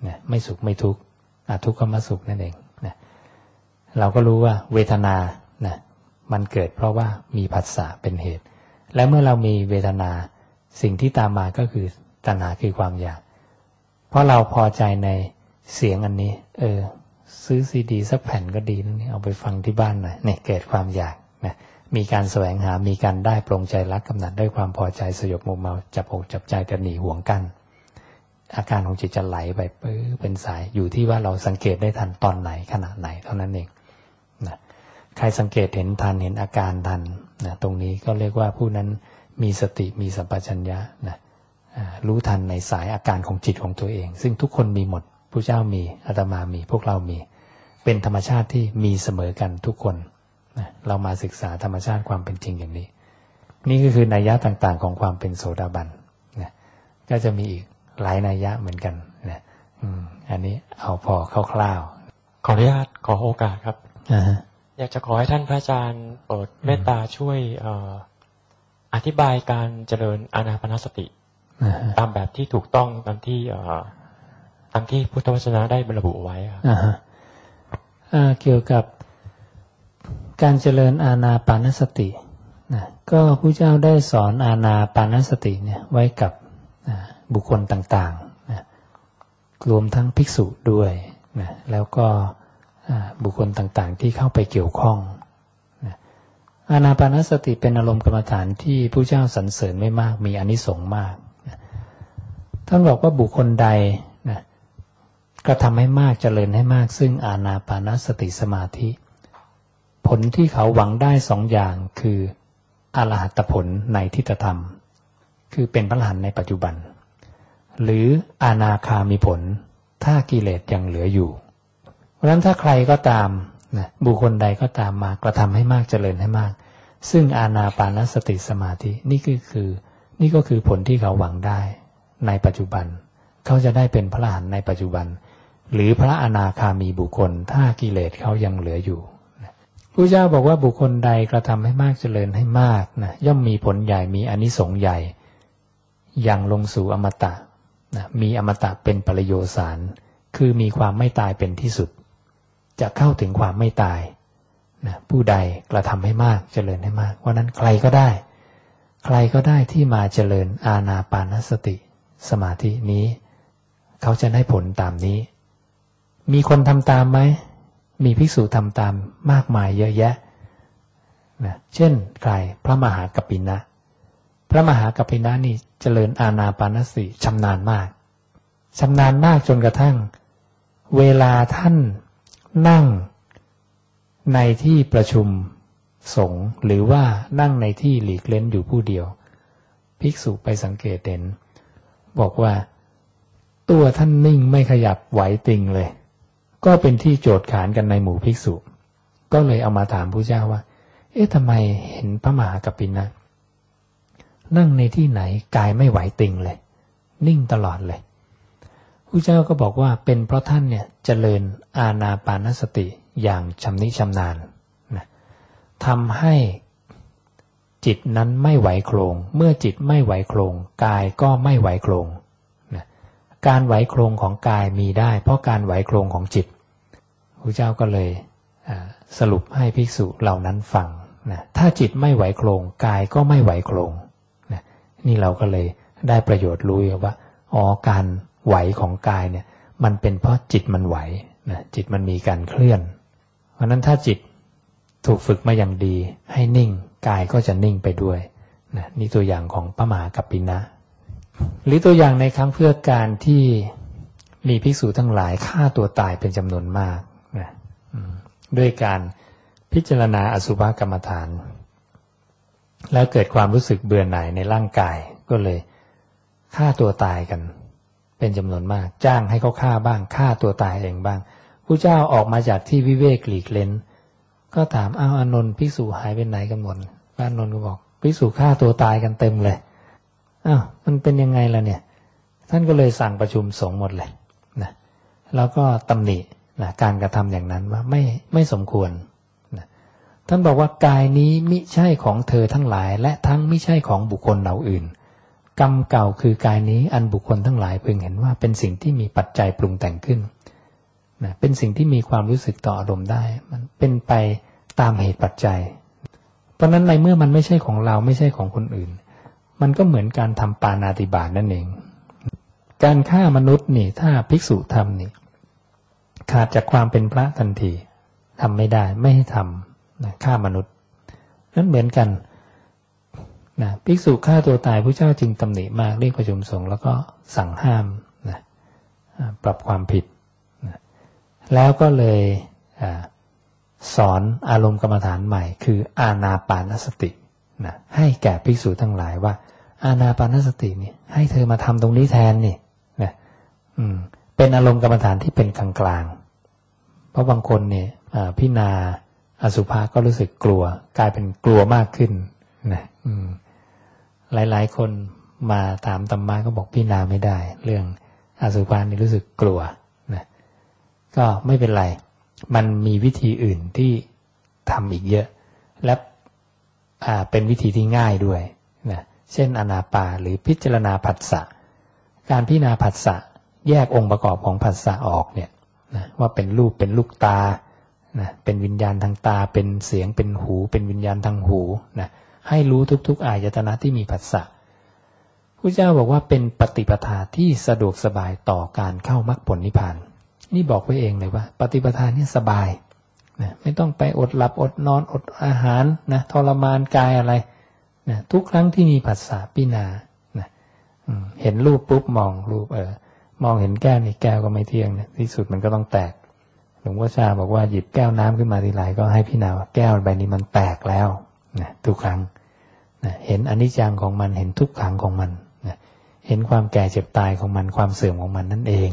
นะไม่สุขไม่ทุกข์ทุกข์ก็มาสุขนั่นเองนะเราก็รู้ว่าเวทนานะมันเกิดเพราะว่ามีผัสสะเป็นเหตุ และเมื่อเรามีเวทนาสิ่งที่ตามมาก็คือตัณหาคือความอยาก เพราะเราพอใจในเสียงอันนี้ เออ ซื้อซีดีสักแผ่นก็ดีนี่เอาไปฟังที่บ้านหน่อยเนี่ยเกิดความอยากนะมีการแสวงหามีการได้ปรงใจรักกำหนัดด้วยความพอใจสยบมุมเมาจับอกจับใจแต่หนีห่วงกัน อาการของจิตจะไหลไปปื้อเป็นสายอยู่ที่ว่าเราสังเกตได้ทันตอนไหนขณะไหนเท่านั้นเองนะใครสังเกตเห็นทันเห็นอาการทันนะตรงนี้ก็เรียกว่าผู้นั้นมีสติมีสัมปชัญญะนะรู้ทันในสายอาการของจิตของตัวเอง ซึ่งทุกคนมีหมดผู้เจ้ามีอาตมามี พวกเรามี เป็นธรรมชาติที่มีเสมอกันทุกคนนะเรามาศึกษาธรรมชาติความเป็นจริงอย่างนี้ นี่ก็คือนัยยะต่างๆ ของความเป็นโสดาบันนะก็จะมีอีก หลายนัยยะเหมือนกันนะอืมอันนี้เอาพอคร่าวๆขออนุญาตขอโอกาสครับอ่าอยากจะขอให้ท่านพระอาจารย์โปรดเมตตาช่วยอธิบายการเจริญอานาปนสติตามแบบที่ถูกต้องตามที่ตามที่พุทธวจนะได้บรรบุไว้ครับเกี่ยวกับการเจริญอาณาปานสตินะก็พระเจ้าได้สอนอาณาปานสติเนี่ยไว้กับ บุคคลต่างๆนะรวมทั้งภิกษุด้วยนะแล้วก็บุคคลต่างๆ ที่เข้าไปเกี่ยวข้องอานาปานสติเป็นอารมณ์กรรมฐานที่ผู้เจ้าสรรเสริญไม่มากมีอนิสงส์มากท่านบอกว่าบุคคลใดนะกระทำให้มากเจริญให้มาก ซึ่งอานาปานสติสมาธิ ผลที่เขาหวังได้สองอย่างคืออรหัตผลในทิฏฐธรรม คือเป็นพระหันในปัจจุบัน หรืออนาคามีผล ถ้ากิเลสยังเหลืออยู่ เพราะฉะนั้นถ้าใครก็ตามนะบุคคลใดก็ตามมากระทำให้มากเจริญให้มาก ซึ่งอาณาปานสติสมาธินี่ก็คือ นี่ก็คือผลที่เขาหวังได้ในปัจจุบัน เขาจะได้เป็นพระอรหันต์ในปัจจุบัน หรือพระอนาคามีบุคคล ถ้ากิเลสเขายังเหลืออยู่พระเจ้าบอกว่าบุคคลใดกระทำให้มากเจริญให้มากนะย่อมมีผลใหญ่มีอนิสงส์ใหญ่อย่างลงสู่อมตะ นะมีอมตะเป็นปรโยสาร คือมีความไม่ตายเป็นที่สุด จะเข้าถึงความไม่ตายนะผู้ใดกระทำให้มากเจริญให้มากว่านั้นใครก็ได้ ใครก็ได้ที่มาเจริญอาณาปานสติ สมาธินี้ เขาจะได้ผลตามนี้ มีคนทำตามไหม มีภิกษุทำตามมากมายเยอะแยะนะเช่นใครพระมหากปินะ ระมหากัปปินะนี่เจริญอาณาปานสติชำนาญมากชำนาญมากจนกระทั่ง เวลาท่านนั่งในที่ประชุมสงฆ์หรือว่านั่งในที่หลีกเล้นอยู่ผู้เดียว ภิกษุไปสังเกตเห็น บอกว่า ตัวท่านนิ่งไม่ขยับไหวติงเลย ก็เป็นที่โจทย์ขานกันในหมู่ภิกษุ ก็เลยเอามาถามพระเจ้าว่า เอ๊ะทำไมเห็นพระมหากัปปินะ นั่งในที่ไหนกายไม่ไหวติงเลย นิ่งตลอดเลยผู้เจ้าก็บอกว่าเป็นเพราะท่านเนี่ยเจริญอาณาปานสติอย่างชำนิชำนาญนะทำให้จิตนั้นไม่ไหวโครง เมื่อจิตไม่ไหวโครง กายก็ไม่ไหวโครงนะการไหวโครงของกายมีได้ เพราะการไหวโครงของจิตพระเจ้าก็เลยสรุปให้ภิกษุเหล่านั้นฟังนะถ้าจิตไม่ไหวโครง กายก็ไม่ไหวโครง นี่เราก็เลยได้ประโยชน์รู้ว่าอ๋อการไหวของกายเนี่ย มันเป็นเพราะจิตมันไหวนะจิตมันมีการเคลื่อน เพราะนั้นถ้าจิตถูกฝึกมาอย่างดี ให้นิ่งกายก็จะนิ่งไปด้วยนะนี่ตัวอย่างของพระมหากัปปินะ หรือตัวอย่างในครั้งเพื่อการที่มีภิกษุทั้งหลายฆ่าตัวตายเป็นจำนวนมากนะด้วยการพิจารณาอสุภกรรมฐาน แล้วเกิดความรู้สึกเบื่อหน่ายในร่างกายก็เลยฆ่าตัวตายกัน เป็นจำนวนมาก จ้างให้เขาฆ่าบ้างฆ่าตัวตายเองบ้างผู้เจ้าออกมาจากที่วิเวกหลีกเลนก็ถามอ้าวอนนท์ภิกษุหายไปไหนกันหมดพระอนนท์ก็บอกภิกษุฆ่าตัวตายกันเต็มเลยอ้าวมันเป็นยังไงล่ะเนี่ย ท่านก็เลยสั่งประชุมสงฆ์หมดเลยนะแล้วก็ตำหนินะการกระทำอย่างนั้นว่าไม่ไม่สมควร ท่านบอกว่ากายนี้มิใช่ของเธอทั้งหลาย และทั้งม่ใช่ของบุคคลเหล่าอื่น กรรมเก่าคือกายนี้อันบุคคลทั้งหลายเพึงเห็นว่าเป็นสิ่งที่มีปัจจัยปรุงแต่งขึ้นนะเป็นสิ่งที่มีความรู้สึกต่ออารมณ์ได้ มันเป็นไปตามเหตุปัจจัย เพราะนั้นในเมื่อมันไม่ใช่ของเราไม่ใช่ของคนอื่น มันก็เหมือนการทำปานาติบาตนั่นเอง การฆ่ามนุษย์นี่ถ้าภิกษุทำนี่ขาดจากความเป็นพระทันทีทำไม่ได้ไม่ให้ทำ ฆ่ามนุษย์นั้นเหมือนกันนะภิกษุฆ่าตัวตายพระเจ้าจึงตำหนิมากเรียกประชุมสงฆ์แล้วก็สั่งห้ามนะปรับความผิดนะแล้วก็เลยอสอนอารมณ์กรรมฐานใหม่ คืออาณาปานสตินะให้แก่ภิกษุทั้งหลายว่า อาณาปานสตินี่ให้เธอมาทำตรงนี้แทนนี่นะอืมเป็นอารมณ์กรรมฐานที่เป็นกลางกลางเพราะบางคนเนี่ยพินา อสุภะก็รู้สึกกลัว กลายเป็นกลัวมากขึ้นนะหลาย ๆ คนมาถามธรรมะก็บอกพี่นาไม่ได้ เรื่องอสุภานี่รู้สึกกลัวนะก็ไม่เป็นไร มันมีวิธีอื่นที่ทำอีกเยอะ และเป็นวิธีที่ง่ายด้วยนะเช่นอนาปาหรือพิจารณาผัสสะการพิจารณาผัสสะแยกองค์ประกอบของผัสสะออกเนี่ยนะว่าเป็นรูปเป็นลูกตา นะเป็นวิญญาณทางตาเป็นเสียงเป็นหู เป็นวิญญาณทางหูนะให้รู้ทุก ๆ อายตนะที่มีผัสสะพระเจ้าบอกว่าเป็นปฏิปทาที่สะดวกสบายต่อการเข้ามรรคผลนิพพาน นี่บอกไว้เองเลยว่า ปฏิปทานี่สบายนะไม่ต้องไปอดหลับอดนอนอดอาหารนะทรมานกายอะไรนะทุกครั้งที่มีผัสสะพินานะเห็นรูปปุ๊บมองรูปเออมองเห็นแก้วนี่แก้วก็ไม่เที่ยงนะที่สุดมันก็ต้องแตก ลวงพ่อชาบอกว่าหยิบแก้วน้ำขึ้นมาทีไรก็ให้พี่นาวแก้วใบนี้มันแตกแล้วนะทุกครั้งนะเห็นอนิจจังของมันเห็นทุกขังของมันนะเห็นความแก่เจ็บตายของมันความเสื่อมของมันนั่นเอง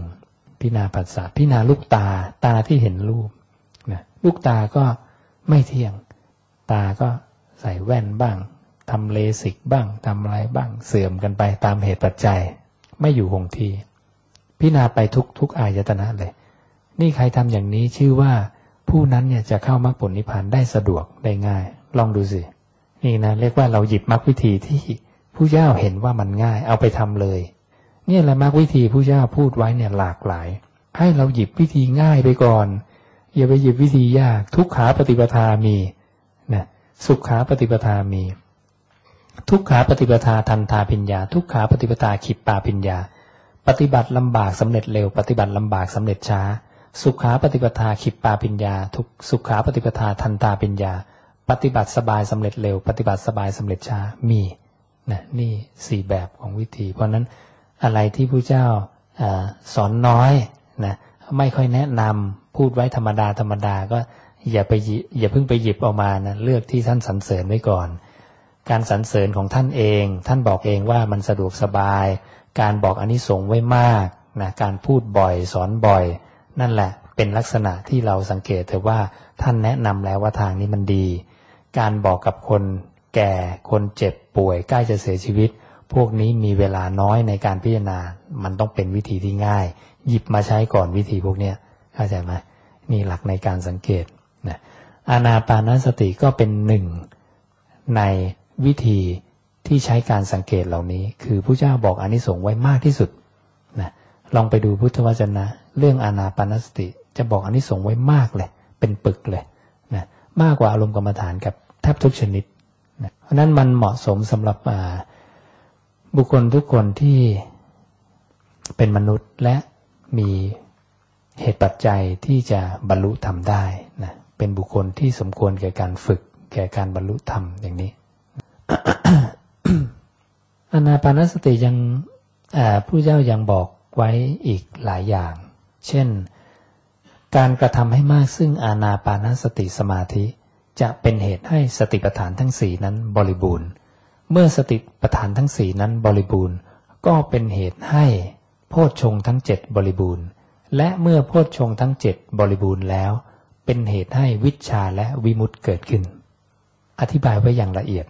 พินาปัสสะพินาลูกตาตาที่เห็นรูปนะลูกตาก็ไม่เที่ยง ตาก็ใส่แว่นบ้างทำเลสิกบ้างทำอะไรบ้างเสื่อมกันไปตามเหตุปัจจัย ไม่อยู่คงที่พิจารณาไปทุกทุกอายตนะเลย นี่ใครทำอย่างนี้ชื่อว่าผู้นั้นเนี่ยจะเข้ามรรคผลนิพพานได้สะดวกได้ง่าย ลองดูสินี่นะเรียกว่าเราหยิบมรรควิธีที่ผู้เจ้าเห็นว่ามันง่าย เอาไปทำเลย เนี่ยแหละมรรควิธีผู้เจ้าพูดไว้เนี่ยหลากหลาย ให้เราหยิบวิธีง่ายไปก่อนอย่าไปหยิบวิธียาก ทุกขาปฏิปทามีนะสุขขาปฏิปทามี ทุกขาปฏิปทาทันทาปิญญา ทุกขาปฏิปทาขิปปาปิญญา ปฏิบัติลำบากสำเร็จเร็ว ปฏิบัติลำบากสำเร็จช้า สุขาปฏิปทาขิปปาปิญญา ทุกสุขาปฏิปทาทันตาปิญญา ปฏิบัติสบายสำเร็จเร็ว ปฏิบัติสบายสำเร็จช้ามีนะนี่สี่แบบของวิธี เพราะนั้นอะไรที่ผู้เจ้าอสอนน้อยนะไม่ค่อยแนะนำพูดไว้ธรรมดาธรรมดาก็อย่าไปอย่าเพิ่งไปหยิบออกมานะเลือกที่ท่านสรรเสริญไว้ก่อน การสรรเสริญของท่านเอง ท่านบอกเองว่ามันสะดวกสบาย การบอกอนนิสงส์ไว้มากนะการพูดบ่อยสอนบ่อย นั่นแหละเป็นลักษณะที่เราสังเกตเถอว่าท่านแนะนำแล้วว่าทางนี้มันดี การบอกกับคนแก่คนเจ็บป่วยใกล้จะเสียชีวิต พวกนี้มีเวลาน้อยในการพิจารณา มันต้องเป็นวิธีที่ง่าย หยิบมาใช้ก่อนวิธีพวกนี้เข้าใจไหมนี่หลักในการสังเกตนะอานาปานสติก็เป็นหนึ่งในวิธีที่ใช้การสังเกตเหล่านี้ คือผู้เจ้าบอกอนิสงส์ไว้มากที่สุดนะลองไปดูพุทธวจนะ เรื่องอานาปานสติ จะบอกอนิสงส์ไว้มากเลย เป็นปึกเลยนะมากกว่าอารมณ์กรรมฐานกับแทบทุกชนิดนะเพราะนั้นมันเหมาะสมสำหรับบุคคลทุกคนที่เป็นมนุษย์และมีเหตุปัจจัยที่จะบรรลุธรรมได้นะเป็นบุคคลที่สมควรแก่การฝึก แก่การบรรลุธรรมอย่างนี้อนาปานสติยังผู้เจ้ายังบอกไว้อีกหลายอย่าง เช่น การกระทำให้มากซึ่งอานาปานสติสมาธิ จะเป็นเหตุให้สติปัฏฐานทั้งสี่นั้นบริบูรณ์ เมื่อสติปัฏฐานทั้งสี่นั้นบริบูรณ์ ก็เป็นเหตุให้โพชฌงทั้งเจ็ดบริบูรณ์ และเมื่อโพชฌงทั้งเจ็ดบริบูรณ์แล้ว เป็นเหตุให้วิชาและวิมุตติเกิดขึ้น อธิบายไว้อย่างละเอียด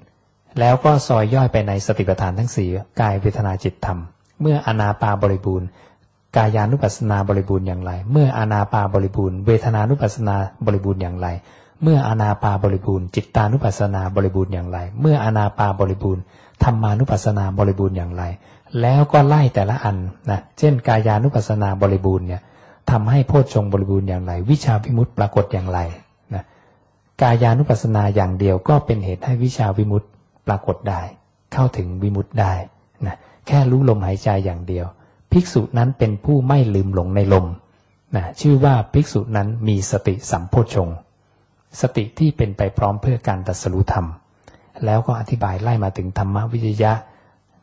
แล้วก็ซอยย่อยไปในสติปัฏฐานทั้งสี่กายเวทนาจิตธรรม เมื่ออนาปาบริบูรณ์ กายานุปัสสนาบริบูรณ์อย่างไร เมื่ออนาปาบริบูรณ์เวทนานุปัสสนาบริบูรณ์อย่างไร เมื่ออนาปาบริบูรณ์จิตตานุปัสสนาบริบูรณ์อย่างไร เมื่ออนาปาบริบูรณ์ธรรมานุปัสสนาบริบูรณ์อย่างไร แล้วก็ไล่แต่ละอันนะเช่น กายานุปัสสนาบริบูรณ์เนี่ยทำให้โพชฌงบริบูรณ์อย่างไร วิชาวิมุตต์ปรากฏอย่างไรนะกายานุปัสสนาอย่างเดียวก็เป็นเหตุให้วิชาวิมุตต์ปรากฏได้ เข้าถึงวิมุตได้นะแค่รู้ลมหายใจอย่างเดียว ภิกษุนั้นเป็นผู้ไม่ลืมหลงในลมนะชื่อว่าภิกษุนั้นมีสติสัมโพชงสติที่เป็นไปพร้อมเพื่อการตัดสรุธรรม แล้วก็อธิบายไล่มาถึงธรรมวิจยะ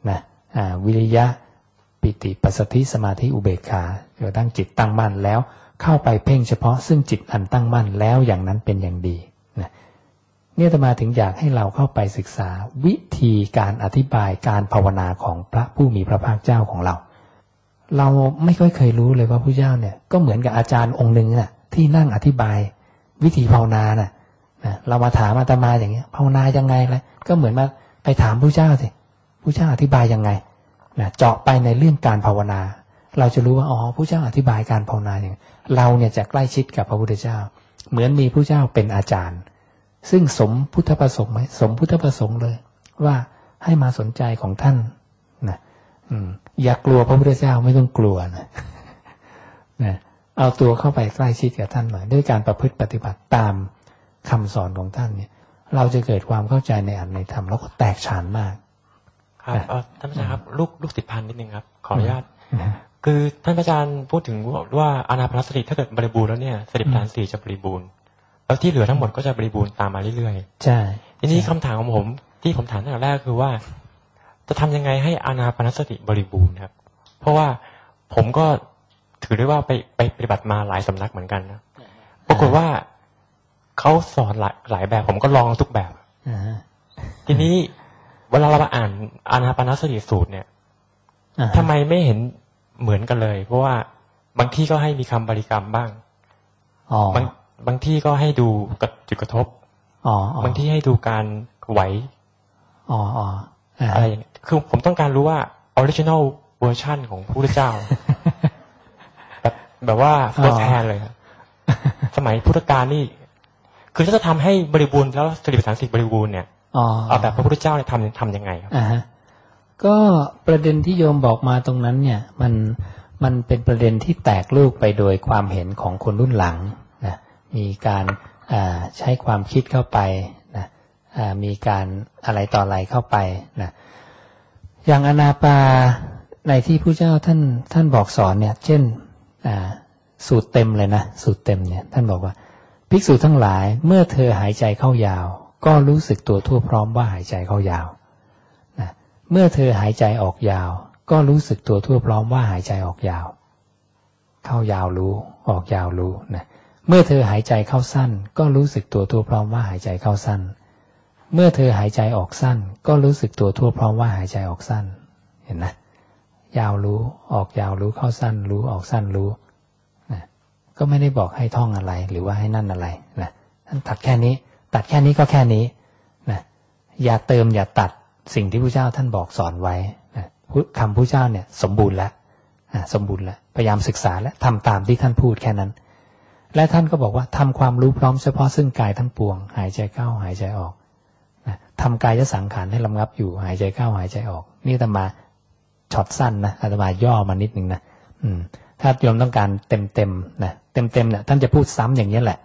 นะวิริยะปิติปัสสธิสมาธิอุเบกขาจนตั้งจิตตั้งมั่นแล้วเข้าไปเพ่งเฉพาะซึ่งจิตอันตั้งมั่นแล้วอย่างนั้นเป็นอย่างดีเนี่ยจะมาถึงอยากให้เราเข้าไปศึกษาวิธีการอธิบายการภาวนาของพระผู้มีพระภาคเจ้าของเรา เราไม่ค่อยเคยรู้เลยว่าพระเจ้าเนี่ย ก็เหมือนกับอาจารย์องค์หนึ่งน่ะ ที่นั่งอธิบาย วิธีภาวนาน่ะนะเรามาถามอาตมาอย่างเงี้ยภาวนายังไงเลยก็เหมือนมาไปถามพระเจ้าสิผู้เจ้าอธิบายยังไงนะเจาะไปในเรื่องการภาวนา เราจะรู้ว่าอ๋อผู้เจ้าอธิบายการภาวนาอย่างเราเนี่ยจะใกล้ชิดกับพระพุทธเจ้า เหมือนมีผู้เจ้าเป็นอาจารย์ ซึ่งสมพุทธประสงค์ไหมสมพุทธประสงค์เลย ว่าให้มาสนใจของท่าน อืมอย่ากลัวพระพุทธเจ้าไม่ต้องกลัวนะนะเอาตัวเข้าไปใกล้ชิดกับท่านหน่อยด้วยการประพฤติปฏิบัติตามคำสอนของท่านเนี่ย เราจะเกิดความเข้าใจในอันในธรรมแล้วก็แตกฉานมาก ครับเอ่อท่านอาจารย์ครับลูกลูกติดพันนิดนึงครับ ขออนุญาตนะคือท่านอาจารย์พูดถึงว่าอานาปานสติถ้าเกิดบริบูรณ์แล้วเนี่ยสติปัฏฐานสี่จะบริบูรณ์แล้วที่เหลือทั้งหมดก็จะบริบูรณ์ตามมาเรื่อยใช่ๆทีนี้คำถามของผมที่ผมถามตั้งแต่แรกคือว่า จะทำยังไงให้อานาปานสติบริบูรณ์ครับ เพราะว่าผมก็ถือได้ว่าไปไปปฏิบัติมาหลายสำนักเหมือนกันนะปรากฏว่าเขาสอนหลายหลายแบบ ผมก็ลองทุกแบบอ่าฮะทีนี้เวลาเรามาอ่านอานาปานสติสูตรเนี่ยอ่าฮะทำไมไม่เห็นเหมือนกันเลย เพราะว่าบางที่ก็ให้มีคำบริกรรมบ้างอ๋อบางบางที่ก็ให้ดูกับจุดกระทบ อ๋ออ๋อบางที่ให้ดูการไหว อ๋ออ๋ออ่าอะไรอย่างเงี้ย คือผมต้องการรู้ว่าออริจิน l ลเวอร์ชันของพระพุทธเจ้า แบบแบบว่า first hand เลยครับสมัยพุทธกาลนี่ คือถ้าจะทำให้บริบูรณ์แล้วสติปัฏฐานสี่บริบูรณ์เนี่ยอ๋อเอาแบบพระพุทธเจ้าเนี่ยทำทำยังไงครับอ่าฮะก็ประเด็นที่โยมบอกมาตรงนั้นเนี่ย มันมันเป็นประเด็นที่แตกลูกไปโดยความเห็นของคนรุ่นหลังนะมีการอ่าใช้ความคิดเข้าไปนะอ่ามีการอะไรต่ออะไรเข้าไปนะ อย่างอนาปาในที่ผู้เจ้าท่านท่านบอกสอนเนี่ย เช่นสูตรเต็มเลยนะสูตรเต็มเนี่ย ท่านบอกว่า ภิกษุทั้งหลายเมื่อเธอหายใจเข้ายาว ก็รู้สึกตัวทั่วพร้อมว่าหายใจเข้ายาวนะเมื่อเธอหายใจออกยาว ก็รู้สึกตัวทั่วพร้อมว่าหายใจออกยาว เข้ายาวรู้ ออกยาวรู้นะเมื่อเธอหายใจเข้าสั้น ก็รู้สึกตัวทั่วพร้อมว่าหายใจเข้าสั้น เมื่อเธอหายใจออกสั้น ก็รู้สึกตัวทั่วพร้อมว่าหายใจออกสั้น เห็นนะยาวรู้ออกยาวรู้เข้าสั้น รู้ออกสั้นรู้นะก็ไม่ได้บอกให้ท่องอะไรหรือว่าให้นั่นอะไรนะท่านตัดแค่นี้ ตัดแค่นี้ก็แค่นี้นะอย่าเติมอย่าตัดสิ่งที่พระเจ้าท่านบอกสอนไว้นะคำพระเจ้าเนี่ย สมบูรณ์แล้วอะสมบูรณ์แล้วพยายามศึกษาและทำตามที่ท่านพูดแค่นั้น และท่านก็บอกว่าทำความรู้พร้อมเฉพาะซึ่งกายทั้งปวง หายใจเข้าหายใจออก ทำกายสังขารให้ลำงับอยู่หายใจเข้าหายใจออก นี่อาตมา short สั้นนะอาตมาย่อมานิดนึงนะอืม ถ้าโยมต้องการเต็มเต็มนะเต็มเต็มเนี่ยท่านจะพูดซ้ำอย่างนี้แหละ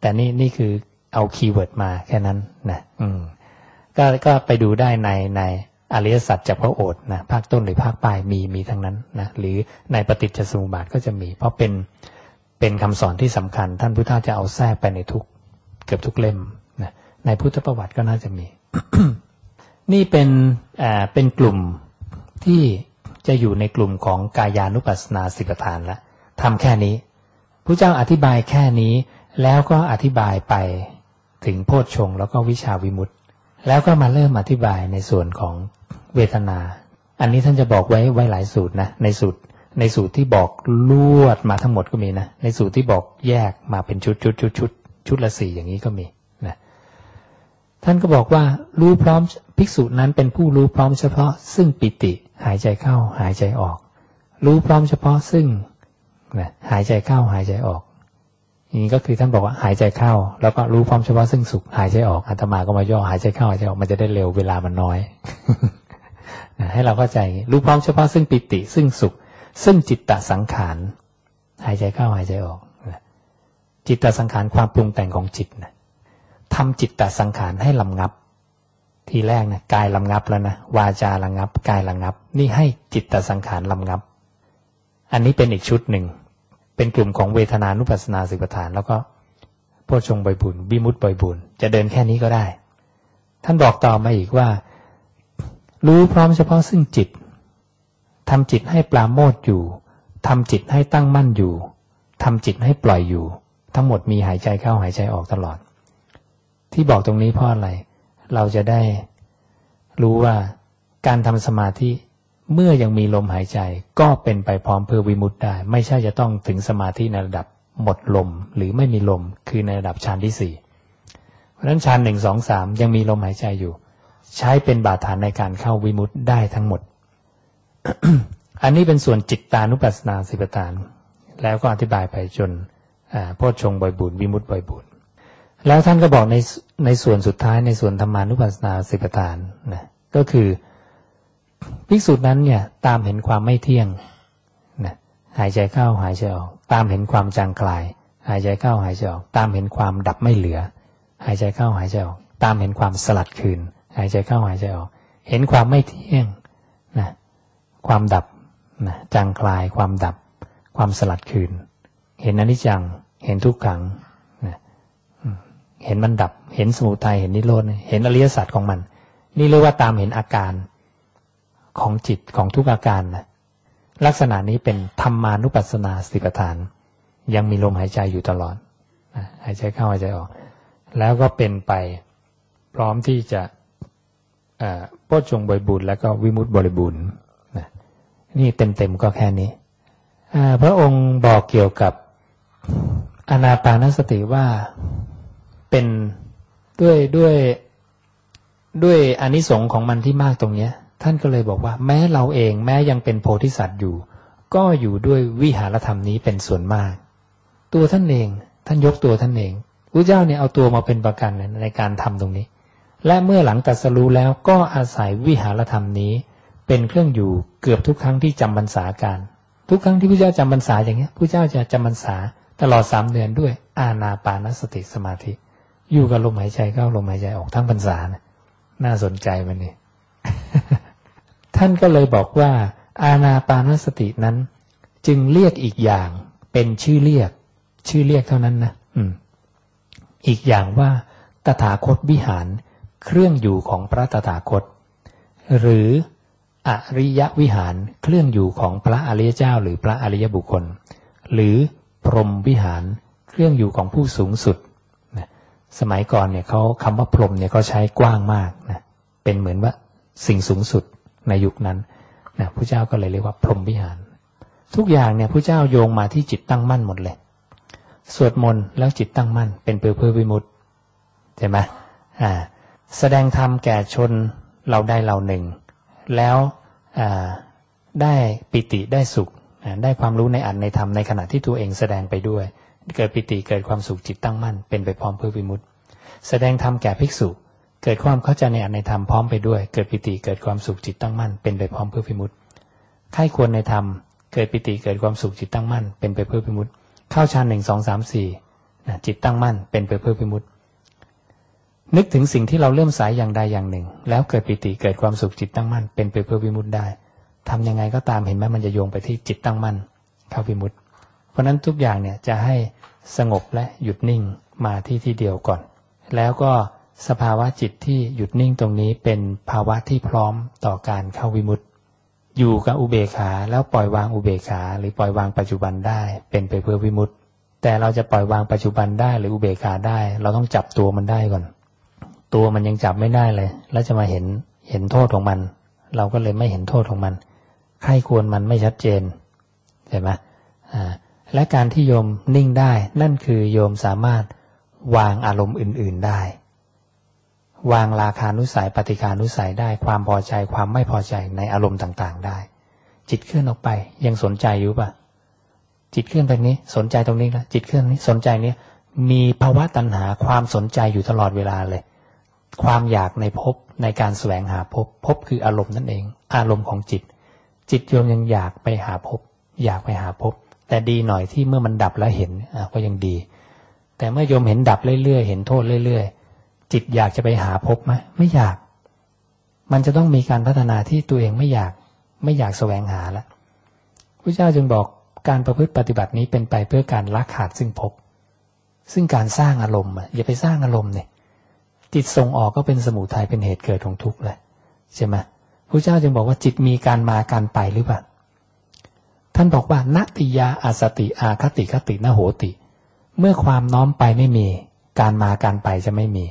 แต่นี่นี่คือเอา keyword มาแค่นั้นนะอืมก็ก็ไปดูได้ในในอริยสัจจากพระโอษฐ์นะภาคต้นหรือภาคปลายมีมีทั้งนั้นนะหรือในปฏิจจสมุปบาทก็จะมี เพราะเป็นเป็นคำสอนที่สำคัญ ท่านพุทธเจ้าจะเอาแทรกไปในทุกเกือบทุกเล่มนะในพุทธประวัติก็น่าจะมี นี่เป็นเป็นกลุ่มที่จะอยู่ในกลุ่มของกายานุปัสสนาสิบฐานละทำแค่นี้พระเจ้าอธิบายแค่นี้ แล้วก็อธิบายไปถึงโพชฌงแล้วก็วิชาวิมุตติ แล้วก็มาเริ่มอธิบายในส่วนของเวทนา อันนี้ท่านจะบอกไว้ไว้หลายสูตรนะในสูตรในสูตรที่บอกลวดมาทั้งหมดก็มีนะในสูตรที่บอกแยกมาเป็นชุดชุดชุดชุดชุดละสี่อย่างนี้ก็มี ท่านก็บอกว่ารู้พร้อมภิกษุนั้นเป็นผู้รู้พร้อมเฉพาะ ซึ่งปิติหายใจเข้าหายใจออก รู้พร้อมเฉพาะซึ่งนะหายใจเข้าหายใจออกอย่างนี้ก็คือท่านบอกว่าหายใจเข้า แล้วก็รู้พร้อมเฉพาะซึ่งสุขหายใจออกอาตมาก็มาย่อหายใจเข้าหายใจออกมันจะได้เร็วเวลามันน้อยนะให้เราเข้าใจรู้พร้อมเฉพาะซึ่งปิติ ซึ่งสุข ซึ่งจิตตสังขารหายใจเข้าหายใจออกจิตตสังขารความปรุงแต่งของจิตนะ ทำจิตตสังขารให้ลำงับ ทีแรกนะกายลำงับแล้วนะวาจาระงับ กายระงับ นี่ให้จิตตสังขารลำงับ อันนี้เป็นอีกชุดหนึ่ง เป็นกลุ่มของเวทนานุปัสสนาสิบฐาน แล้วก็โพชฌงค์บอยบุญวิมุตติบอยบุญจะเดินแค่นี้ก็ได้ ท่านบอกต่อมาอีกว่า รู้พร้อมเฉพาะซึ่งจิตทำจิตให้ปราโมทอยู่ทำจิตให้ตั้งมั่นอยู่ทำจิตให้ปล่อยอยู่ ทั้งหมดมีหายใจเข้าหายใจออกตลอด ที่บอกตรงนี้เพราะอะไร เราจะได้รู้ว่าการทำสมาธิเมื่อยังมีลมหายใจ ก็เป็นไปพร้อมเพื่อวิมุตติได้ ไม่ใช่จะต้องถึงสมาธิในระดับหมดลมหรือไม่มีลมคือในระดับฌานที่สี่เพราะฉะนั้นฌานหนึ่งสองสามยังมีลมหายใจอยู่ ใช้เป็นบาดฐานในการเข้าวิมุตต์ได้ทั้งหมด อันนี้เป็นส่วนจิตตานุปัสสนาสิบฐาน แล้วก็อธิบายไปจนโพชฌงบ่อยบุญวิมุตต์บ่อยบุญ แล้วท่านก็บอกในในส่วนสุดท้ายในส่วนธรรมานุปัสสนาสิบฐานนะก็คือภิกษุนั้นเนี่ยตามเห็นความไม่เที่ยงนะหายใจเข้าหายใจออก ตามเห็นความจางคลาย หายใจเข้าหายใจออก ตามเห็นความดับไม่เหลือ หายใจเข้าหายใจออก ตามเห็นความสลัดคืน หายใจเข้าหายใจออก เห็นความไม่เที่ยงนะความดับนะจางคลายความดับ ความสลัดคืน เห็นอนิจจังเห็นทุกขัง เห็นมันดับ เห็นสมุทัย เห็นนิโรธ เห็นอริยสัจของมัน นี่เรียกว่าตามเห็นอาการของจิตของทุกอาการนะลักษณะนี้เป็นธรรมานุปัสสนาสติปทาน ยังมีลมหายใจอยู่ตลอดหายใจเข้าหายใจออก แล้วก็เป็นไปพร้อมที่จะโพชฌงบริบูรณ์แล้วก็วิมุตติบริบูรณ์นี่เต็มๆก็แค่นี้พระองค์บอกเกี่ยวกับอนาปานสติว่า เป็นด้วยด้วยด้วยอนิสงค์ของมันที่มากตรงเนี้ย ท่านก็เลยบอกว่า แม้เราเองแม้ยังเป็นโพธิสัตว์อยู่ ก็อยู่ด้วยวิหารธรรมนี้เป็นส่วนมาก ตัวท่านเองท่านยกตัวท่านเองพระเจ้าเนี่ยเอาตัวมาเป็นประกันในการทำตรงนี้ และเมื่อหลังตัดสรู้แล้วก็อาศัยวิหารธรรมนี้ เป็นเครื่องอยู่เกือบทุกครั้งที่จำบรรษาการ ทุกครั้งที่พระเจ้าจำบรรษาอย่างเงี้ยพระเจ้าจะจำบรรษาตลอดสามเดือนด้วยอาณาปานสติสมาธิ อยู่กับลมหายใจเข้าลมหายใจออกทั้งบรรษานะน่าสนใจมันนี่ท่านก็เลยบอกว่า อาณาปานสตินั้น จึงเรียกอีกอย่างเป็นชื่อเรียก ชื่อเรียกเท่านั้นนะอืม อีกอย่างว่า ตถาคตวิหาร เครื่องอยู่ของพระตถาคต หรืออริยวิหารเครื่องอยู่ของพระอริยเจ้า หรือพระอริยบุคคล หรือพรหมวิหาร เครื่องอยู่ของผู้สูงสุด สมัยก่อนเนี่ยเขาคำว่าพรหมเนี่ยเขาใช้กว้างมากนะเป็นเหมือนว่าสิ่งสูงสุดในยุคนั้นนะพระเจ้าก็เลยเรียกว่าพรหมวิหาร ทุกอย่างเนี่ยพระเจ้าโยงมาที่จิตตั้งมั่นหมดเลย สวดมนต์แล้วจิตตั้งมั่น เป็นเพื่อเพื่อวิมุตต์ใช่ไหมอ่าแสดงธรรมแก่ชนเราได้เราหนึ่ง แล้วได้ปิติได้สุขได้ความรู้ในอันในธรรมในขณะที่ตัวเองแสดงไปด้วย เกิดปิติเกิดความสุขจิตตั้งมั่นเป็นไปพร้อมเพื่อวิมุตต์แสดงธรรมแก่ภิกษุ เกิดความเข้าใจในอันในธรรมพร้อมไปด้วย เกิดปิติเกิดความสุขจิตตั้งมั่นเป็นไปพร้อมเพื่อพิมุตไข้ควรในธรรมเกิดปิติเกิดความสุขจิตตั้งมั่นเป็นไปเพื่อพิมุตเข้าฌานหนึ่งสองสามสี่จิตตั้งมั่นเป็นไปเพื่อพิมุตนึกถึงสิ่งที่เราเริ่มสายอย่างใดอย่างหนึ่ง แล้วเกิดปิติเกิดความสุขจิตตั้งมั่นเป็นไปเพื่อพิมุตได้ทำยังไงก็ตามเห็นไหมมันจะโยงไปที่จิตตั้งมั่นเข้าพิมุตเพราะนั้นทุกอย่างเนี่ยจะให้ สงบและหยุดนิ่งมาที่ที่เดียวก่อน แล้วก็สภาวะจิตที่หยุดนิ่งตรงนี้เป็นภาวะที่พร้อมต่อการเข้าวิมุตติ อยู่กับอุเบกขาแล้วปล่อยวางอุเบกขา หรือปล่อยวางปัจจุบันได้ เป็นไปเพื่อวิมุตติ แต่เราจะปล่อยวางปัจจุบันได้หรืออุเบกขาได้ เราต้องจับตัวมันได้ก่อน ตัวมันยังจับไม่ได้เลย แล้วจะมาเห็นเห็นโทษของมัน เราก็เลยไม่เห็นโทษของมันใครควรมันไม่ชัดเจนใช่ไหมอ่า และการที่โยมนิ่งได้ นั่นคือโยมสามารถวางอารมณ์อื่น ๆได้ วางราคานุสัยปฏิการนุสัยได้ ความพอใจความไม่พอใจในอารมณ์ต่างๆ ได้ จิตเคลื่อนออกไป ยังสนใจอยู่ปะจิตเคลื่อนไปนี้สนใจตรงนี้นะจิตเคลื่อนนี้สนใจนี้มีภาวะตัณหาความสนใจอยู่ตลอดเวลาเลย ความอยากในภพในการแสวงหาภพภพคืออารมณ์นั่นเอง อารมณ์ของจิต จิตโยมยังอยากไปหาภพอยากไปหาภพ แต่ดีหน่อยที่เมื่อมันดับแล้วเห็นก็ยังดี แต่เมื่อโยมเห็นดับเรื่อยๆ เห็นโทษเรื่อยๆ จิตอยากจะไปหาพบไหมไม่อยาก มันจะต้องมีการพัฒนาที่ตัวเองไม่อยากไม่อยากแสวงหาแล้วพระเจ้าจึงบอกการประพฤติปฏิบัตินี้เป็นไปเพื่อการละขาดซึ่งพบ ซึ่งการสร้างอารมณ์อย่าไปสร้างอารมณ์เนี่ยจิตส่งออกก็เป็นสมุทัยเป็นเหตุเกิดของทุกข์เลยใช่ไหมพระเจ้าจึงบอกว่าจิตมีการมาการไปหรือเปล่า ท่านบอกว่านติยาอาสติอาคติคตินโหติ เมื่อความน้อมไปไม่มี การมาการไปจะไม่มี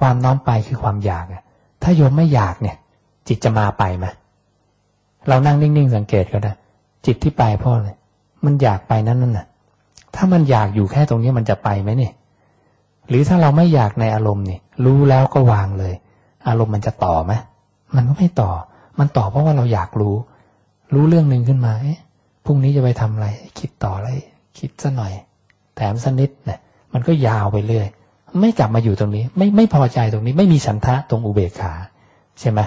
ความน้อมไปคือความอยากถ้าโยมไม่อยากเนี่ย จิตจะมาไปไหมเรานั่งนิ่งๆสังเกตก็ได้จิตที่ไปพ่อเลยมันอยากไปนั่นนั่นน่ะ ถ้ามันอยากอยู่แค่ตรงนี้มันจะไปไหมเนี่ยหรือถ้าเราไม่อยากในอารมณ์นี่รู้แล้วก็วางเลย อารมณ์มันจะต่อไหมมันก็ไม่ต่อ มันต่อเพราะว่าเราอยากรู้ รู้เรื่องหนึ่งขึ้นมาเอ๊ะ พรุ่งนี้จะไปทำอะไร คิดต่ออะไร คิดซะหน่อย แถมสักนิดเนี่ยมันก็ยาวไปเรื่อยไม่กลับมาอยู่ตรงนี้ ไม่ไม่พอใจตรงนี้ ไม่มีฉันทะตรงอุเบกขา ใช่ไหม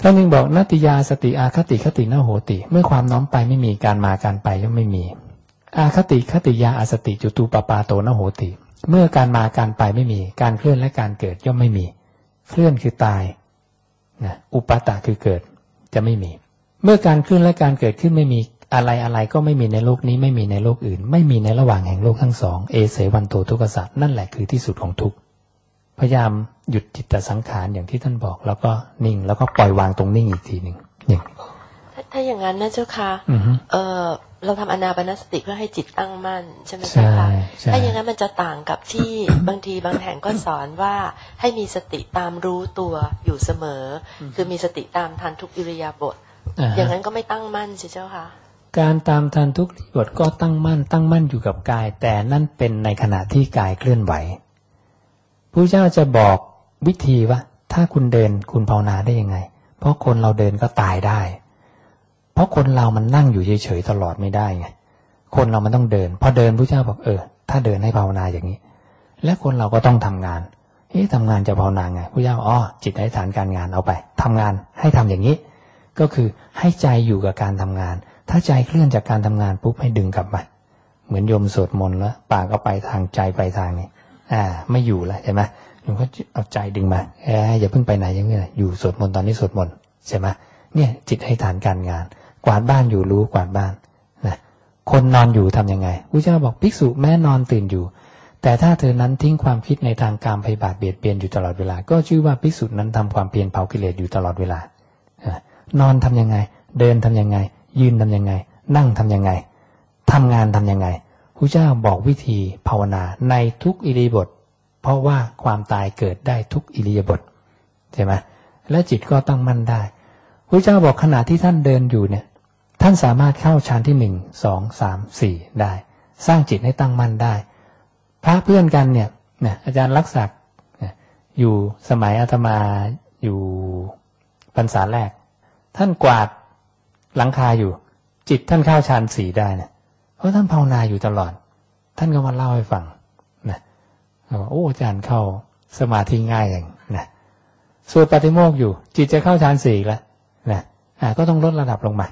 ท่านนึงบอกนัติยาสติอาคติคตินโหติ เมื่อความน้อมไปไม่มีการมาการไปย่อมไม่มี อาคติคติยาอาสติจุตูปปาโตนโหติ เมื่อการมาการไปไม่มี การเคลื่อนและการเกิดย่อมไม่มี เคลื่อนคือตายนะอุปตะคือเกิดจะไม่มี เมื่อการเคลื่อนและการเกิดขึ้นไม่มี อะไรอะไรก็ไม่มีในโลกนี้ไม่มีในโลกอื่น ไม่มีในระหว่างแห่งโลกทั้งสองเอเสวันโตทุกขสัตว์นั่นแหละคือที่สุดของทุกข์พยายามหยุดจิตตสังขารอย่างที่ท่านบอก แล้วก็นิ่งแล้วก็ปล่อยวางตรงนิ่งอีกทีหนึ่งอย่างถ้าถ้าอย่างนั้นนะเจ้าค่ะอือฮึเออเราทำอนาปานสติเพื่อให้จิตตั้งมั่นใช่ไหมใช่เจ้าค่ะใช่ถ้าอย่างนั้นมันจะต่างกับที่บางทีบางแห่งก็สอนว่าให้มีสติตามรู้ตัวอยู่เสมออคือมีสติตามทันทุกอิริยาบถอ่าฮะอย่างนั้นก็ไม่ตั้งมั่นใช่เจ้าค่ะ การตามทันทุกริบทก็ตั้งมั่น ตั้งมั่นอยู่กับกาย แต่นั่นเป็นในขณะที่กายเคลื่อนไหวพระเจ้าจะบอกวิธีว่า ถ้าคุณเดินคุณภาวนาได้ยังไง เพราะคนเราเดินก็ตายได้ เพราะคนเรามันนั่งอยู่เฉยๆตลอดไม่ได้ไงคนเรามันต้องเดิน พอเดินพระเจ้าบอกเออ ถ้าเดินให้ภาวนาอย่างนี้ และคนเราก็ต้องทำงานเอ๊ะทำงานจะภาวนาไงพระเจ้าอ๋อจิตให้ฐานการงานเอาไปทำงานให้ทำอย่างนี้ ก็คือให้ใจอยู่กับการทำงาน ถ้าใจเคลื่อนจากการทำงานปุ๊บให้ดึงกลับมา เหมือนโยมสวดมนต์แล้วปากก็ไปทางใจไปทางนี้อ่า ไม่อยู่แล้วใช่ไหมโยมก็เอาใจดึงมาเอ้ยอย่าเพิ่งไปไหนอยังนี้อยู่สวดมนต์ตอนนี้สวดมนต์ใช่ไหมเนี่ย จิตให้ฐานการงาน กวาดบ้านอยู่รู้กวาดบ้านนะคนนอนอยู่ทำยังไงพระเจ้าบอกภิกษุแม่นอนตื่นอยู่ แต่ถ้าเธอนั้นทิ้งความคิดในทางการพยาบาทเบียดเบียนอยู่ตลอดเวลา ก็ชื่อว่าภิกษุนั้นทำความเพียรเผากิเลสอยู่ตลอดเวลานอนทำยังไง เดินทำยังไง ยืนทำยังไง นั่งทำยังไงทำงานทำยังไงพระเจ้าบอกวิธีภาวนาในทุกอิริยบถเพราะว่าความตายเกิดได้ทุกอิริยาบถใช่ไหมและจิตก็ตั้งมั่นได้พระเจ้าบอกขณะที่ท่านเดินอยู่เนี่ย ท่านสามารถเข้าฌานที่หนึ่งสองสามสี่ได้ สร้างจิตให้ตั้งมั่นได้ พระเพื่อนกันเนี่ยนะอาจารย์รักษักอยู่สมัยอาตมาอยู่พรรษาแรก ท่านกวาด หลังคาอยู่ จิตท่านเข้าฌานสี่ได้นะเพราะท่านภาวนาอยู่ตลอด ท่านก็มาเล่าให้ฟังนะบอกโอ้อาจารย์เข้าสมาธิง่ายอย่างนะสวดปฏิโมกข์อยู่ จิตจะเข้าฌานสี่แล้วนะอ่าก็ต้องลดระดับลงมา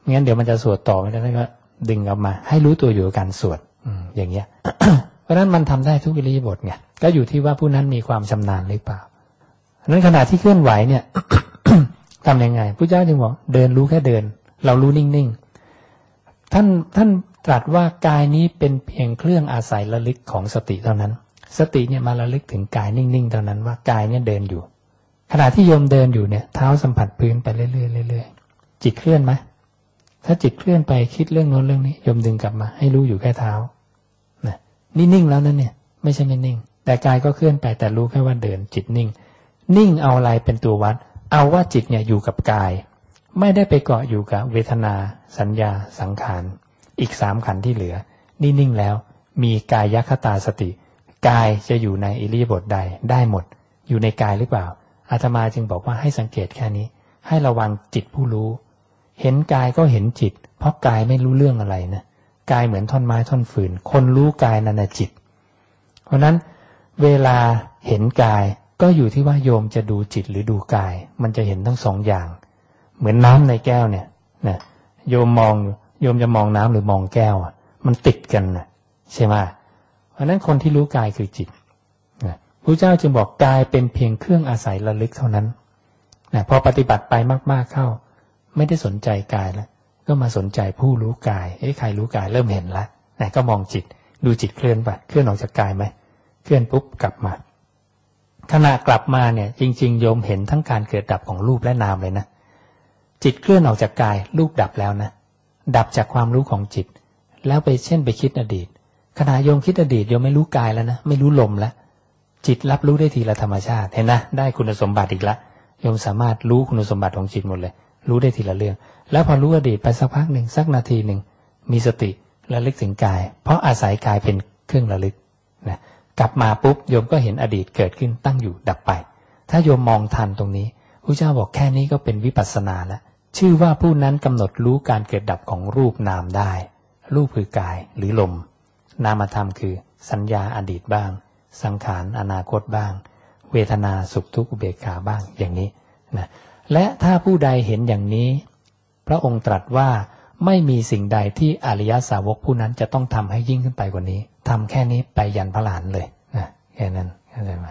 ไม่งั้นเดี๋ยวมันจะสวดต่อไม่ได้ก็ดึงกลับมา ให้รู้ตัวอยู่กับการสวดอืมอย่างเงี้ยเพราะฉะนั้นมันทำได้ทุกอิริยาบถไงก็อยู่ที่ว่าผู้นั้นมีความชำนาญหรือเปล่านั้นขณะที่เคลื่อนไหวเนี่ย ทำยังไงพระเจ้าจึงบอกเดินรู้แค่เดิน เรารู้นิ่งๆ ท่านท่านตรัสว่ากายนี้เป็นเพียงเครื่องอาศัยระลึกของสติเท่านั้น สติเนี่ยมาระลึกถึงกายนิ่งๆเท่านั้นว่ากายเนี่ยเดินอยู่ ขณะที่โยมเดินอยู่เนี่ย เท้าสัมผัสพื้นไปเรื่อยๆเรื่อยๆจิตเคลื่อนไหมถ้าจิตเคลื่อนไปคิดเรื่องโน้นเรื่องนี้โยมดึงกลับมา ให้รู้อยู่แค่เท้านะนี่นิ่งแล้วนั่นเนี่ยไม่ใช่ไม่นิ่ง แต่กายก็เคลื่อนไปแต่รู้แค่ว่าเดินจิตนิ่ง นิ่งเอาอะไรเป็นตัววัด เอาว่าจิตเนี่ยอยู่กับกาย ไม่ได้ไปเกาะอยู่กับเวทนา สัญญา สังขาร อีกสามขันที่เหลือนี่นิ่งแล้ว มีกายยัคตาสติ กายจะอยู่ในอิริยาบถใดได้หมด อยู่ในกายหรือเปล่า อาตมาจึงบอกว่าให้สังเกตแค่นี้ ให้ระวังจิตผู้รู้ เห็นกายก็เห็นจิต เพราะกายไม่รู้เรื่องอะไรนะกายเหมือนท่อนไม้ท่อนฟืน คนรู้กายนั่นแหะจิต เพราะนั้นเวลาเห็นกาย ก็อยู่ที่ว่าโยมจะดูจิตหรือดูกาย มันจะเห็นทั้งสองอย่าง เหมือนน้ำในแก้วเนี่ยนะโยมมองโยมจะมองน้ำหรือมองแก้วอะมันติดกันนะใช่ไหมเพราะนั้นคนที่รู้กายคือจิตนะพระเจ้าจึงบอกกายเป็นเพียงเครื่องอาศัยระลึกเท่านั้นนะพอปฏิบัติไปมาก ๆเข้า ไม่ได้สนใจกายแล้วก็มาสนใจผู้รู้กายเอ้ใครรู้กายเริ่มเห็นแล้วนะก็มองจิต ดูจิตเคลื่อนไปเคลื่อนออกจากกายไหมเคลื่อนปุ๊บกลับมา ขณะกลับมาเนี่ย จริง ๆ โยมเห็นทั้งการเกิดดับของรูปและนามเลยนะ จิตเคลื่อนออกจากกาย รูปดับแล้วนะ ดับจากความรู้ของจิต แล้วไปเช่นไปคิดอดีต ขณะโยมคิดอดีตโยมไม่รู้กายแล้วนะ ไม่รู้ลมแล้ว จิตรับรู้ได้ทีละธรรมชาติเห็นนะได้คุณสมบัติอีกละโยมสามารถรู้คุณสมบัติของจิตหมดเลย รู้ได้ทีละเรื่อง แล้วพอรู้อดีตไปสักพักหนึ่งสักนาทีหนึ่งมีสติระลึกถึงกาย เพราะอาศัยกายเป็นเครื่องระลึกนะ กลับมาปุ๊บโยมก็เห็นอดีตเกิดขึ้นตั้งอยู่ดับไป ถ้าโยมมองทันตรงนี้พระเจ้าบอกแค่นี้ก็เป็นวิปัสสนาแล้วชื่อว่าผู้นั้นกำหนดรู้การเกิดดับของรูปนามได้ รูปคือกายหรือลม นามธรรมคือ สัญญาอดีตบ้าง สังขารอนาคตบ้าง เวทนาสุขทุกข์อุเบกขาบ้างอย่างนี้นะและถ้าผู้ใดเห็นอย่างนี้ พระองค์ตรัสว่า ไม่มีสิ่งใดที่อริยสาวกผู้นั้นจะต้องทำให้ยิ่งขึ้นไปกว่านี้ทำแค่นี้ไปยันพระหลานเลยนะแค่นั้นเข้าใจไหม